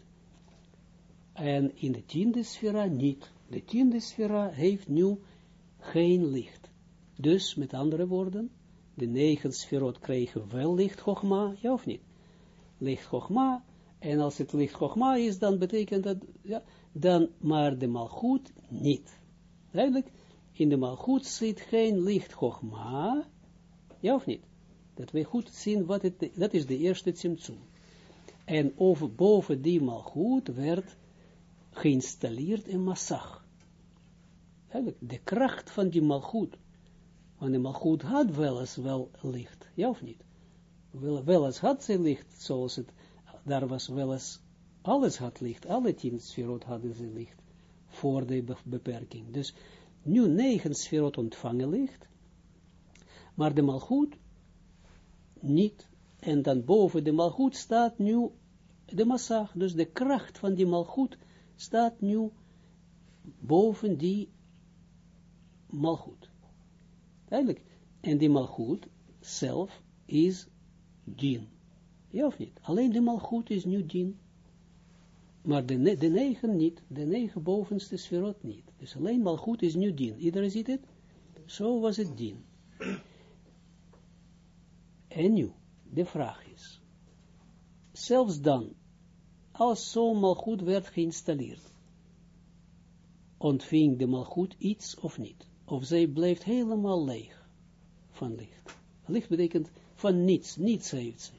En in de tiende sfera niet. De tiende sfera heeft nu geen licht. Dus, met andere woorden, de negen sferot kregen wel licht Chogma, ja of niet? Licht Chogma, en als het licht Chogma is, dan betekent dat, ja, dan maar de malgoed niet. Duidelijk, in de malgoed zit geen licht Chogma, ja of niet? Dat we goed zien wat het, dat is de eerste Tsimtsum. En over, boven die malgoed werd geïnstalleerd een massag. De kracht van die malgoed. Want de malgoed had wel eens wel licht, ja of niet? Wel, wel eens had ze licht, zoals het, daar was wel eens, alles had licht, alle tien sferot hadden ze licht, voor de beperking. Dus, nu negen sferot ontvangen licht, maar de malgoed niet. En dan boven de malgoed staat nu de massag, dus de kracht van die malgoed staat nu boven die malgoed. Eigenlijk. En die malgoed zelf is djinn. Ja of niet? Alleen de malgoed is nu djinn. Maar de, de negen niet. De negen bovenste sferot niet. Dus alleen malgoed is nu djinn. Iedereen ziet het? Zo was het djinn. En nu, de vraag is. zelfs dan, als zo'n malgoed werd geïnstalleerd, ontving de malgoed iets of niet. Of zij blijft helemaal leeg van licht. Licht betekent van niets, niets heeft ze.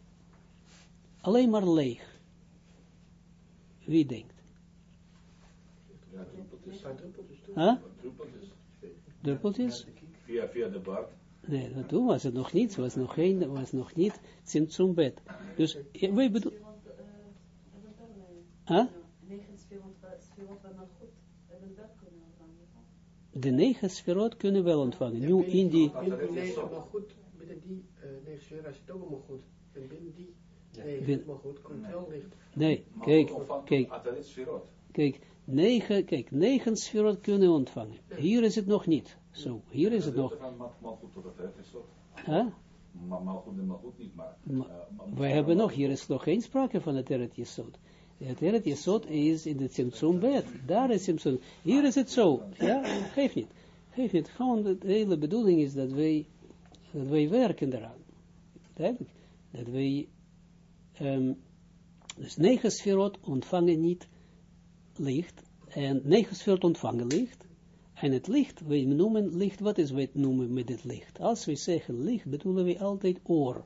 Alleen maar leeg. Wie denkt? Huh? Druppeltjes. Druppeltjes? Via, via de baard. Nee, dat toen was het nog niet, was nog geen, was nog niet Tsimtsum bed. Dus, ja, wij bedoel, huh? De negen sferot kunnen wel ontvangen. Nu in die, Binnen die negen maar goed, binnen die uh, negen sferen zit ook allemaal goed. En binnen die negen maar goed, komt wel licht. nee, kijk, kijk, Sferot. kijk, negen, kijk, negen sferot kunnen ontvangen. Hier is het nog niet. Zo, hier is het nog. Huh? Wij hebben nog, hier is nog geen sprake van het Eret Yesod. Het Eret Yesod is in de Tsimtsum bed. Daar is Tsimtsum. Hier is het zo. Ja, geef niet. Geef niet. Gewoon de hele bedoeling is dat wij, dat wij werken eraan. Duidelijk. Dat wij, ehm, dus negen sferot ontvangen niet licht. En negen sferot ontvangen licht. En het licht, wij noemen licht, wat is wij noemen met het licht? Als we zeggen licht, bedoelen we altijd oor.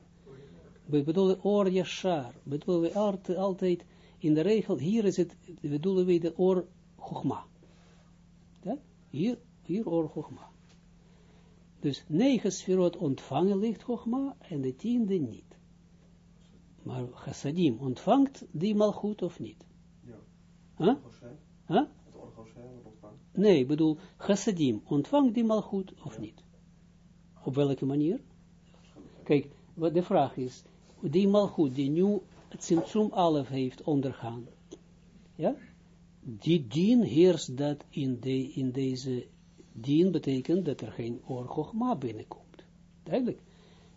We bedoelen oor yashar. Bedoelen we altijd, in de regel, hier is het, bedoelen we de oor chogma. Hier, hier oor chogma. Dus negen sferot ontvangen licht chogma en de tiende niet. Maar chassadim ontvangt die mal goed of niet? Huh? Huh? Nee, ik bedoel, chassadim ontvangt die mal goed of niet? Op welke manier? Kijk, wat de vraag is, die malgoed die nu het Tsimtsum Alef heeft ondergaan, ja, die dien heerst dat in, de, in deze, dien betekent dat er geen orgogma binnenkomt. Duidelijk.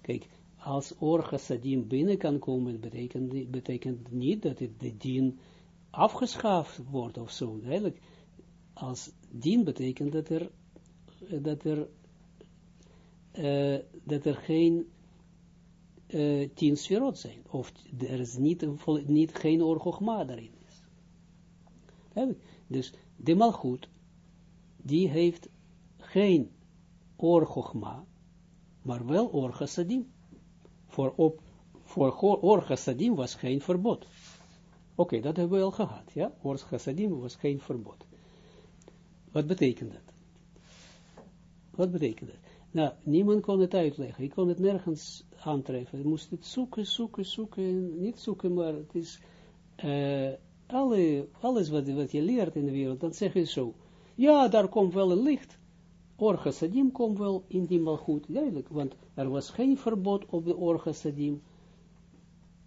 Kijk, als orgasadim binnen kan komen, betekent, betekent niet dat het de dien afgeschaft wordt of zo, duidelijk. Als dien betekent dat er, dat er, eh, dat er geen eh, tien sferot zijn. Of er is niet, geen orgogma daarin is. Dus de malgoed, die heeft geen orgogma, maar wel orgasadim. Voor, op, voor orgasadim was geen verbod. Oké, dat hebben we al gehad, ja. Orgasadim was geen verbod. Wat betekent dat? Wat betekent dat? Nou, niemand kon het uitleggen. Ik kon het nergens aantreffen. Ik moest het zoeken, zoeken, zoeken. Niet zoeken, maar het is... eh, alle, alles wat, je leert in de wereld, dan zeg je zo. Ja, daar komt wel een licht. Orgasadim komt wel in die malgoed. Duidelijk, want er was geen verbod op de orgasadim.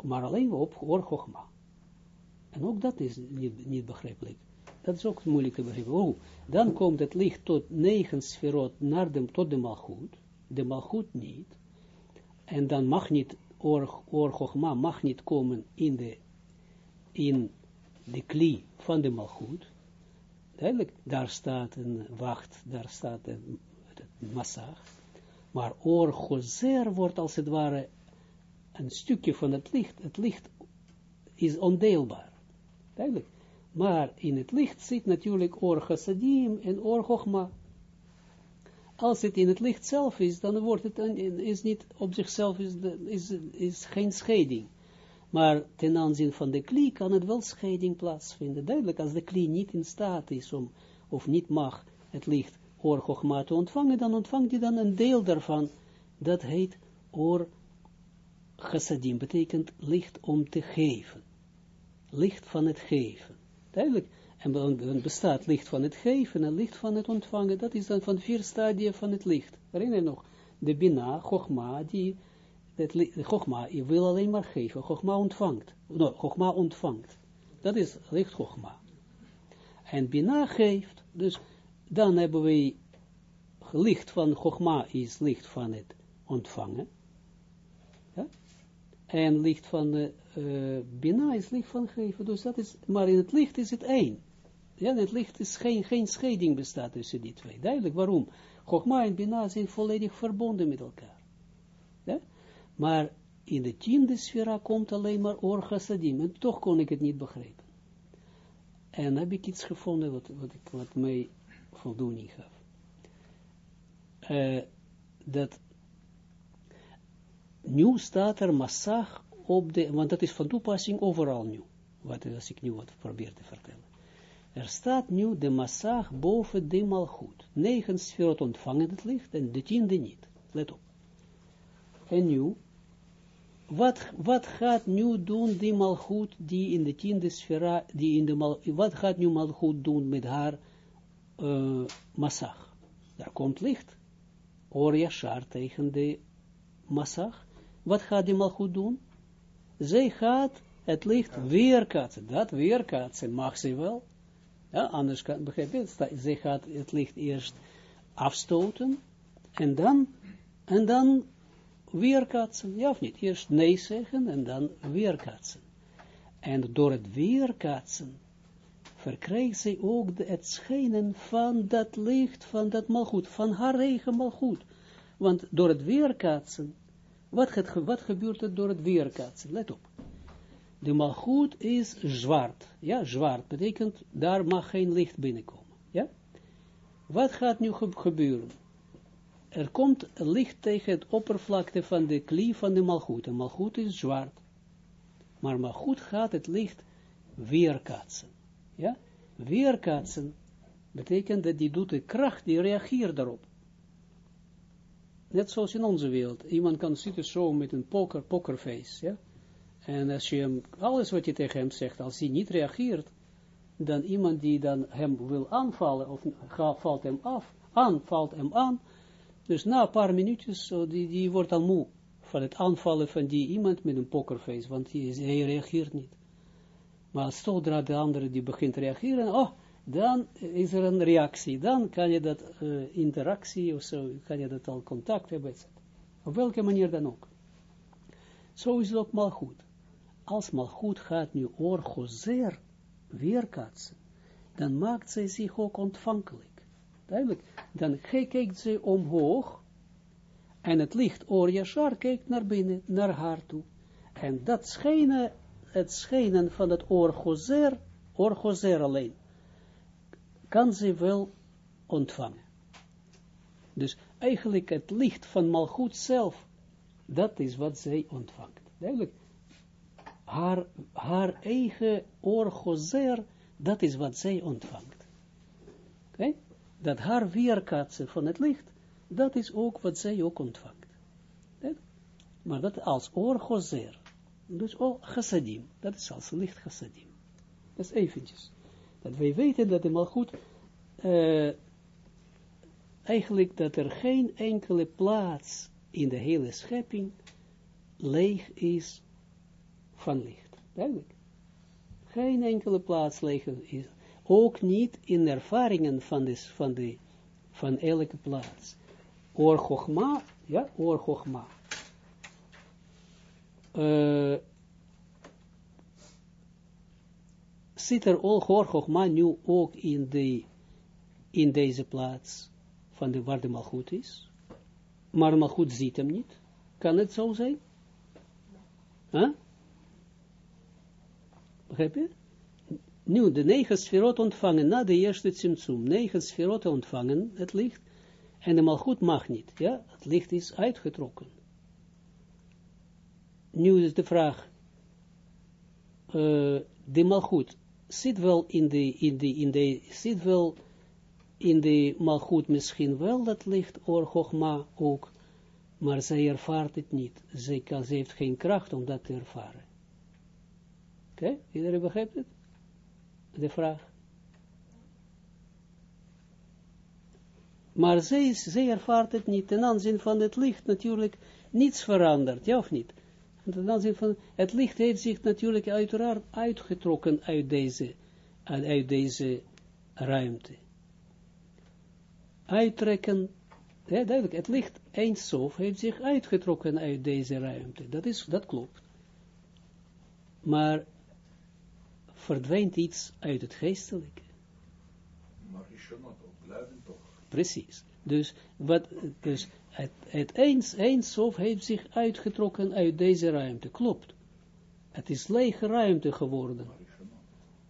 Maar alleen op orgogma. En ook dat is niet, niet begrijpelijk. Dat is ook moeilijk te begrijpen. Oh, dan komt het licht tot negen sferot naar de, tot de malgoed. De malgoed niet. En dan mag niet, or, mag niet komen in de, in de kli van de malgoed. Duidelijk, daar staat een wacht, daar staat een, een. Maar orgozer wordt als het ware een stukje van het licht. Het licht is ondeelbaar. Duidelijk. Maar in het licht zit natuurlijk oor chassadim en oor chogma. Als het in het licht zelf is, dan wordt het is niet op zichzelf is, is, is geen scheiding. Maar ten aanzien van de klie kan het wel scheiding plaatsvinden. Duidelijk, als de klie niet in staat is om, of niet mag het licht chogma te ontvangen, dan ontvangt hij dan een deel daarvan. Dat heet chassadim, betekent licht om te geven. Licht van het geven. Duidelijk. En dan, bestaat licht van het geven en licht van het ontvangen. Dat is dan van vier stadia van het licht. Herinner je nog? De Bina, Chogma, die, dat, Chogma, je wil alleen maar geven. Chogma ontvangt. No, Chogma ontvangt. Dat is licht Chogma. En Bina geeft. Dus dan hebben we licht van Chogma is licht van het ontvangen. En licht van de eh, Bina is licht van geven. Dus dat is, maar in het licht is het één. Ja, in het licht is geen, geen scheiding bestaat tussen die twee. Duidelijk waarom. Chogma en Bina zijn volledig verbonden met elkaar. Ja? Maar in de tiende sfera komt alleen maar Or. En toch kon ik het niet begrijpen. En heb ik iets gevonden wat, wat, ik, wat mij voldoening gaf. Eh, dat nu staat er massag op de, want dat is van toepassing overal nu, wat als ik nu wat probeer te vertellen. Er staat nu de massag boven de malgoed. Negen sferot ontvangen het licht en de tiende niet. Let op. En nu, wat, wat gaat nu doen die malgoed die in de tiende sfera, die in de mal, wat gaat nu malgoed doen met haar uh, massag? Daar komt licht. Or tegen de massag. Wat gaat die malgoed doen? Zij gaat het licht weerkaatsen. Dat weerkaatsen mag ze wel. Ja, anders kan, begrijp je, zij gaat het licht eerst afstoten en dan, en dan weerkaatsen, ja of niet? Eerst nee zeggen en dan weerkaatsen. En door het weerkaatsen verkrijgt zij ook de, het schijnen van dat licht, van dat malgoed, van haar eigen malgoed. Want door het weerkaatsen, wat, het, wat gebeurt er door het weerkaatsen? Let op. De malgoed is zwart. Ja, zwart betekent, daar mag geen licht binnenkomen. Ja? Wat gaat nu gebeuren? Er komt licht tegen het oppervlakte van de klie van de malgoed. De malgoed is zwart. Maar malgoed gaat het licht weerkaatsen. Ja? Weerkaatsen betekent dat die doet de kracht, die reageert daarop. Net zoals in onze wereld. Iemand kan zitten zo met een poker, pokerface, ja. En als je hem, alles wat je tegen hem zegt, als hij niet reageert, dan iemand die dan hem wil aanvallen, of valt hem af, aan, valt hem aan, dus na een paar minuutjes, die, die wordt al moe van het aanvallen van die iemand met een pokerface, want hij, hij reageert niet. Maar zodra de andere die begint te reageren, oh, dan is er een reactie. Dan kan je dat uh, interactie of zo, kan je dat al contact hebben, etc. Op welke manier dan ook. Zo is het ook maar goed. Als maar goed gaat nu orgozer weerkaatsen, dan maakt zij zich ook ontvankelijk. Duidelijk. Dan kijkt ze omhoog en het licht Orjashar kijkt naar binnen, naar haar toe. En dat schijnen, het schijnen van het orgozer, orgozer alleen, kan ze wel ontvangen. Dus eigenlijk het licht van Malchut zelf, dat is wat zij ontvangt. Duidelijk. Haar, haar eigen orgozer, dat is wat zij ontvangt. Oké? Dat haar weerkaatsen van het licht, dat is ook wat zij ook ontvangt. Maar dat als orgozer. Dus al chassadim. Dat is als licht chassadim. Dat is eventjes dat wij weten dat de malgoed, uh, eigenlijk dat er geen enkele plaats in de hele schepping leeg is van licht. Duidelijk. Geen enkele plaats leeg is. Ook niet in ervaringen van, des, van, de, van elke plaats. Oor ja, oor Uh, zit er al Chogma nu ook in, de, in deze plaats van de, waar de malgoed is. Maar malgoed ziet hem niet. Kan het zo zijn? Huh? Begrijp je? Nu, de negen sferot ontvangen, na de eerste tzimtzum, negen sferot ontvangen, het licht, en de malgoed mag niet, ja, het licht is uitgetrokken. Nu is de vraag, uh, de malgoed, zit wel in de, in de, in de, zit wel in de malgoed misschien wel dat licht or ook, maar zij ervaart het niet. Zij, kan, heeft geen kracht om dat te ervaren. Oké, iedereen begrijpt het? De vraag. Maar zij, zij ervaart het niet ten aanzien van het licht natuurlijk niets verandert, ja of niet? Van, het licht heeft zich natuurlijk uiteraard uitgetrokken uit deze, uit deze ruimte. Uittrekken, ja, duidelijk, het licht eindsof heeft zich uitgetrokken uit deze ruimte. Dat, is, dat klopt. Maar verdwijnt iets uit het geestelijke. Maar is toch blijven toch? Precies. Dus, wat, dus het, het eens, Eindsof heeft zich uitgetrokken uit deze ruimte, klopt. Het is lege ruimte geworden.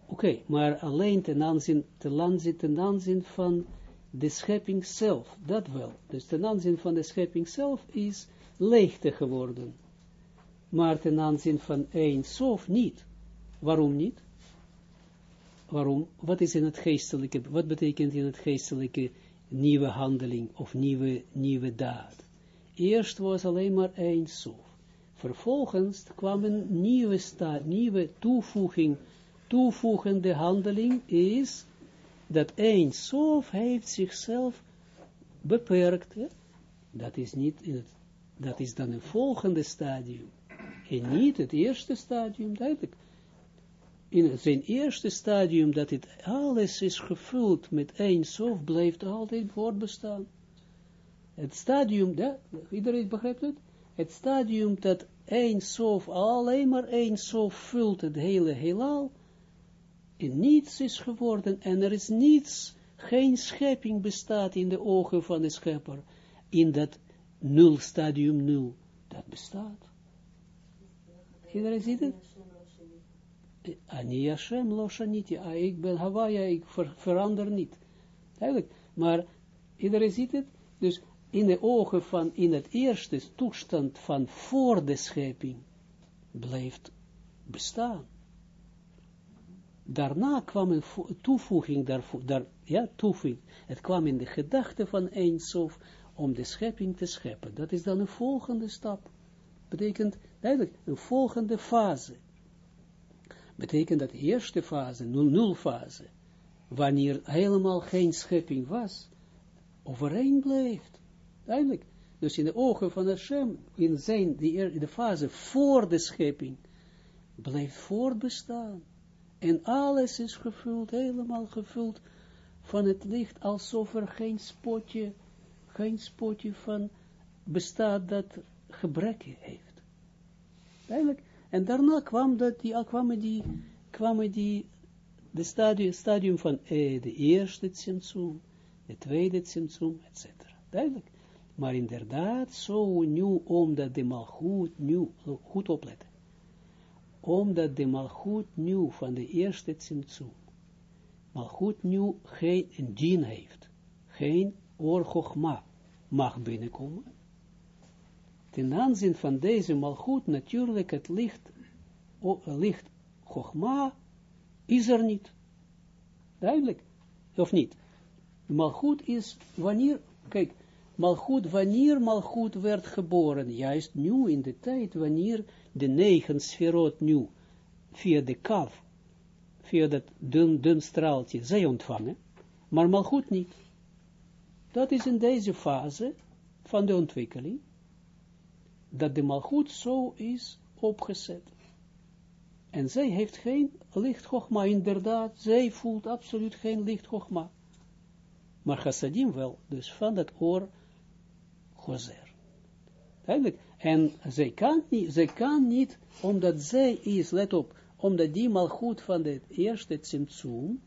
Oké, maar alleen ten aanzien, ten aanzien, ten aanzien van de schepping zelf, dat wel. Dus ten aanzien van de schepping zelf is leegte geworden. Maar ten aanzien van één sof niet. Waarom niet? Waarom? Wat is in het geestelijke, wat betekent in het geestelijke nieuwe handeling of nieuwe, nieuwe daad? Eerst was alleen maar één sof. Vervolgens kwam een nieuwe staat, nieuwe toevoeging, toevoegende handeling is dat één sof heeft zichzelf beperkt. Dat is niet in het, dat is dan een volgende stadium. En niet het eerste stadium, duidelijk. In zijn eerste stadium, dat het alles is gevuld met één sof, blijft altijd voortbestaan. Het stadium, ja, iedereen begrijpt het? Het stadium dat één sof, alleen maar één sof vult het hele heelal, en niets is geworden, en er is niets, geen schepping bestaat in de ogen van de schepper, in dat nul, stadium nul, dat bestaat. Iedereen ziet het? Ani Hashem lo shaniti, ik ben Hawaii, ik ver, verander niet. Eigenlijk, maar iedereen ziet het? Dus in de ogen van, in het eerste toestand van voor de schepping, blijft bestaan. Daarna kwam een toevoeging daarvoor, daar, ja, toevoeging. Het kwam in de gedachte van Eindsof om de schepping te scheppen. Dat is dan een volgende stap. Betekent, duidelijk, een volgende fase. Betekent dat eerste fase, nul, nul fase, wanneer helemaal geen schepping was, overeen blijft. Duidelijk. Dus in de ogen van Hashem, in zijn, die, de fase voor de schepping, blijft voortbestaan. En alles is gevuld, helemaal gevuld van het licht, alsof er geen spotje, geen spotje van bestaat dat gebrek heeft. Duidelijk. En daarna kwam dat, die, kwamen die, kwamen die, de stadium, stadium van eh, de eerste tsimtsum, de tweede tsimtsum, etc. Duidelijk. Maar inderdaad, zo nu, omdat de malgoed nu, goed opletten, omdat de malgoed nu van de eerste tsimtsum, malgoed nu geen dien heeft, geen orgochma mag binnenkomen, ten aanzien van deze malgoed natuurlijk het licht, licht Chogma is er niet. Duidelijk, of niet? Malgoed is wanneer, kijk, malgoed, wanneer malgoed werd geboren, juist nu in de tijd, wanneer de negen sferot nu, via de kaf, via dat dun, dun straaltje, zij ontvangen, maar malgoed niet. Dat is in deze fase van de ontwikkeling, dat de malgoed zo is opgezet. En zij heeft geen licht inderdaad, zij voelt absoluut geen licht Maar chassadim wel, dus van dat oor gozer. En zij kan niet, zij kan niet, omdat zij is, let op, omdat die malgoed van de eerste tsimtsum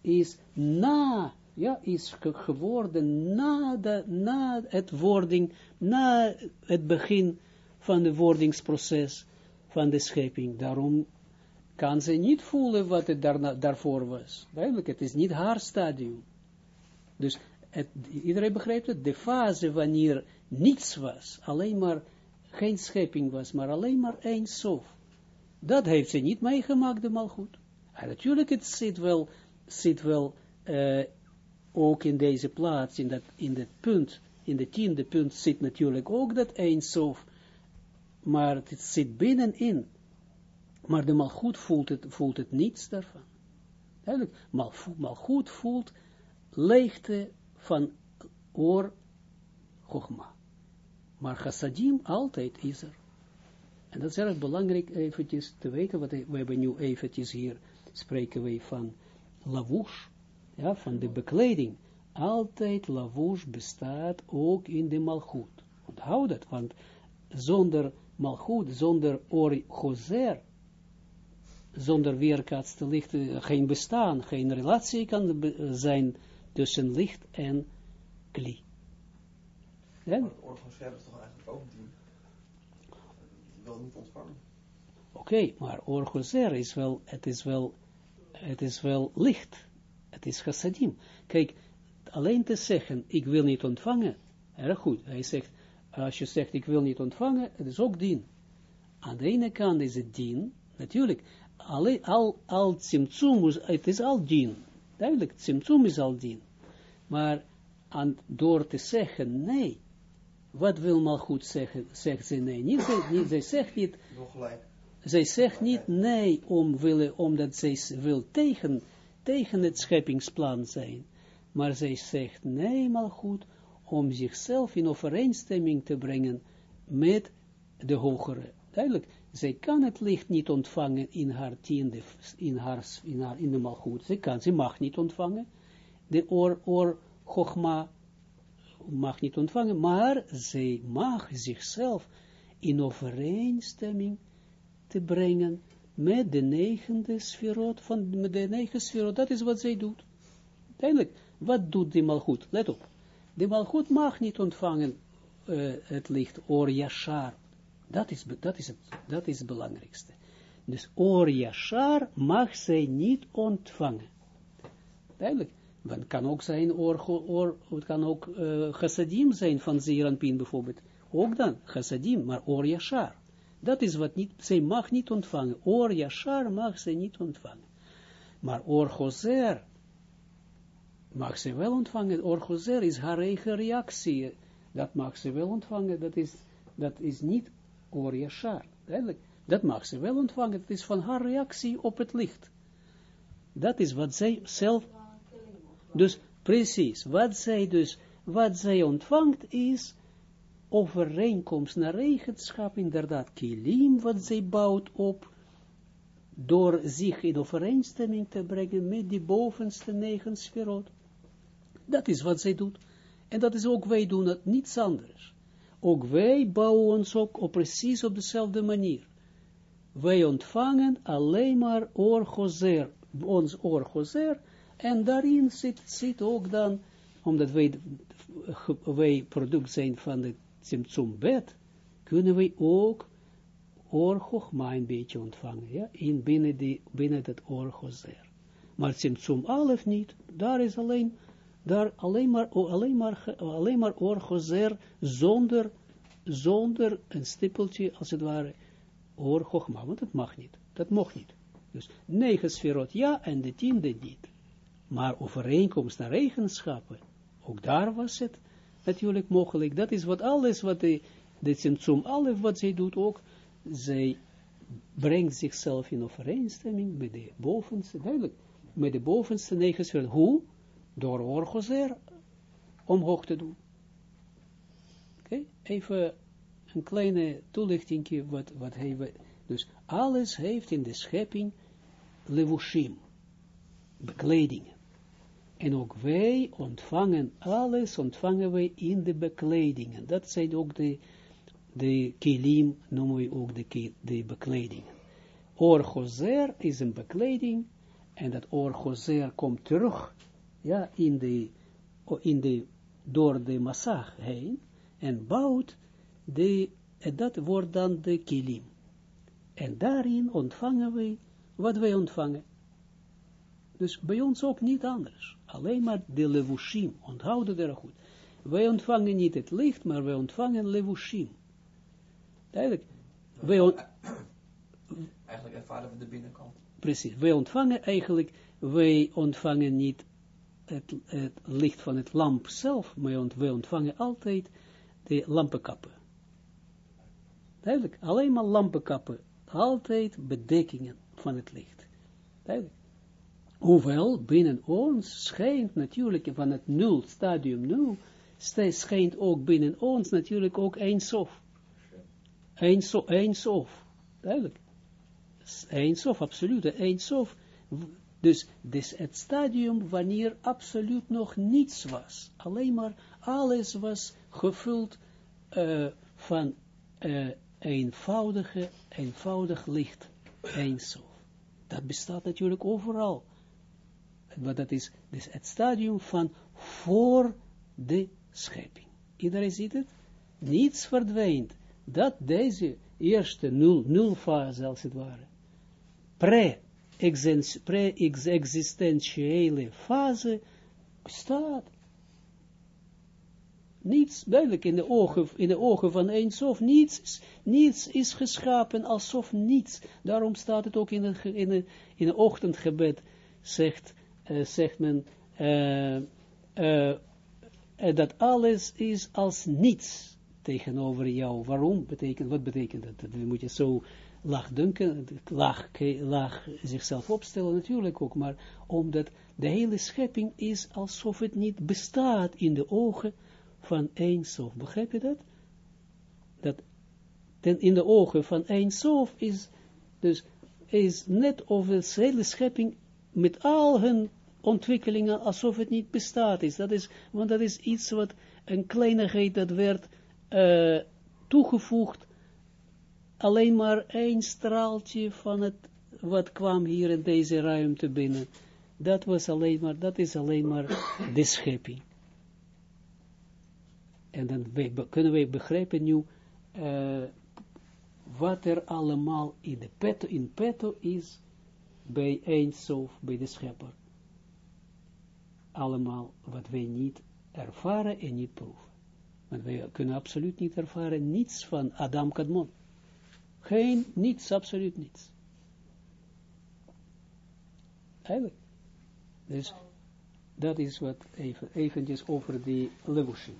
is na ja, is geworden na, de, na het wording, na het begin van het wordingsproces van de schepping. Daarom kan ze niet voelen wat het daarna, daarvoor was. Duidelijk, het is niet haar stadium. Dus het, iedereen begrijpt het, de fase wanneer niets was, alleen maar geen schepping was, maar alleen maar één sof. Dat heeft ze niet meegemaakt, de malgoed. En natuurlijk, het zit wel, zit wel uh, ook in deze plaats, in dat, in dat punt, in de tiende punt zit natuurlijk ook dat eindsof, maar het zit binnenin. Maar de malgoed voelt het, voelt het niets daarvan. Mal, malgoed voelt leegte van oor Chogma. Maar chassadim altijd is er. En dat is erg belangrijk eventjes te weten, wat we hebben nu eventjes hier, spreken we van lavush, ja, van de bekleding, altijd lavush bestaat ook in de malchut. Onthoud dat, want zonder malchut, zonder or gozer, zonder weerkaatste licht, eh, geen bestaan, geen relatie kan zijn tussen licht en kli. Hè? Maar het is toch eigenlijk ook? Die wil niet ontvangen. Oké, maar orgozer is wel, het is wel, het is wel licht. Het is chassadim. Kijk, alleen te zeggen, ik wil niet ontvangen, erg goed. Hij zegt, als je zegt, ik wil niet ontvangen, het is ook dien. Aan de ene kant is het dien, natuurlijk, alle, al, al tsimtsum, is- het is al dien. Duidelijk, tsimtsum is al dien. Maar aan, door te zeggen nee, wat wil Malchut zeggen, zegt ze nee. Niet, zij- niet, zij zegt niet, zij zegt niet nee om willen, omdat zij wil tegen, tegen het scheppingsplan zijn. Maar zij zegt nee, maar goed, om zichzelf in overeenstemming te brengen met de hogere. Duidelijk, zij kan het licht niet ontvangen in haar tiende, in haar, in haar, in de malgoed. Zij kan, ze mag niet ontvangen. De oor, oor, chogma mag niet ontvangen, maar zij mag zichzelf in overeenstemming te brengen met de negende sferot van de negen sferot. Dat is wat zij doet. Duidelijk, wat doet die malgoed? Let op. De malgoed mag niet ontvangen eh, het licht or yashar. Dat is, dat, is het, dat is het belangrijkste. Dus or yashar mag zij niet ontvangen. Duidelijk. Het kan ook zijn, or, het kan ook uh, chassadim zijn van Zeranpin bijvoorbeeld. Ook dan, chassadim, maar or yashar. Dat is wat niet, zij mag niet ontvangen. Or yashar mag zij niet ontvangen. Maar or gozer mag ze wel ontvangen. Or gozer is haar eigen reactie. Dat mag ze wel ontvangen. Dat is, dat is niet or yashar. Duidelijk. Dat mag ze wel ontvangen. Het is van haar reactie op het licht. Dat is wat zij zelf dus precies, wat zij dus, wat zij ontvangt is overeenkomst naar eigenschap, inderdaad, kilim, wat zij bouwt op, door zich in overeenstemming te brengen met die bovenste negen sferot. Dat is wat zij doet. En dat is ook wij doen het, niets anders. Ook wij bouwen ons ook op precies op dezelfde manier. Wij ontvangen alleen maar orgozer, ons orgozer, en daarin zit, zit ook dan, omdat wij, wij product zijn van de Tsimtsum bed, kunnen wij ook oorgogma een beetje ontvangen, ja, in binnen, die, binnen het oorgozer. Maar Tsimtsum alef niet, daar is alleen, daar alleen maar, alleen maar, alleen maar oorgozer zonder, zonder een stippeltje, als het ware, oorgogma, want dat mag niet, dat mocht niet. Dus negen sferot ja, en de tiende niet. Maar overeenkomst naar eigenschappen, ook daar was het natuurlijk mogelijk. Dat is wat alles wat de, de Tsimtsum Alef, wat zij doet ook, zij brengt zichzelf in overeenstemming met de bovenste, duidelijk, met de bovenste negen. Hoe? Door Orgozer omhoog te doen. Oké, even een kleine toelichting, wat, wat hij, dus alles heeft in de schepping levushim, bekledingen. En ook wij ontvangen, alles ontvangen wij in de bekledingen. Dat zijn ook de, de kilim, noemen we ook de, de bekledingen. Orgozer is een bekleding, en dat orgozer komt terug, ja, in de, in de, door de massag heen, en bouwt de, dat wordt dan de kilim. En daarin ontvangen wij, wat wij ontvangen. Dus bij ons ook niet anders. Alleen maar de levushim. Onthouden er goed. Wij ontvangen niet het licht, maar wij ontvangen levushim. Duidelijk. Wij on Eigenlijk ervaren we de binnenkant. Precies. Wij ontvangen eigenlijk, wij ontvangen niet het, het licht van het lamp zelf, maar wij ontvangen altijd de lampenkappen. Duidelijk. Alleen maar lampenkappen. Altijd bedekkingen van het licht. Duidelijk. Hoewel binnen ons schijnt natuurlijk van het nul, stadium nul, schijnt ook binnen ons natuurlijk ook eindsof. Eindsof, eindsof. Duidelijk. Eindsof, absoluut, eindsof. Dus, dus het stadium wanneer absoluut nog niets was. Alleen maar alles was gevuld uh, van uh, eenvoudige, eenvoudig licht. Eindsof. Dat bestaat natuurlijk overal wat dat is, dus het stadium van voor de schepping. Iedereen ziet het? Niets verdwijnt. Dat deze eerste nul, nulfase, als het ware, pre-existentiële fase, bestaat. Niets, duidelijk, in de ogen, in de ogen van Eindsof, niets, niets is geschapen alsof niets. Daarom staat het ook in ge- in ochtendgebed, zegt, zegt men, eh, eh, eh, dat alles is als niets tegenover jou. Waarom? Betekent, wat betekent dat? Dat moet je zo laag dunken, laag, laag zichzelf opstellen natuurlijk ook, maar omdat de hele schepping is alsof het niet bestaat in de ogen van Eindsof. Begrijp je dat? Dat in de ogen van Eindsof is dus is net of de hele schepping met al hun ontwikkelingen alsof het niet bestaat is. Dat is, want dat is iets wat een kleinigheid dat werd eh, toegevoegd alleen maar één straaltje van het wat kwam hier in deze ruimte binnen. Dat was alleen maar, dat is alleen maar de schepping. En dan kunnen wij begrijpen nu eh, wat er allemaal in, de petto, in petto is bij Eindsof, bij de schepper. Allemaal wat wij niet ervaren en niet proeven. Want wij kunnen absoluut niet ervaren niets van Adam Kadmon. Geen, niets, absoluut niets. Eigenlijk. Dus dat is wat even, eventjes over die levushim.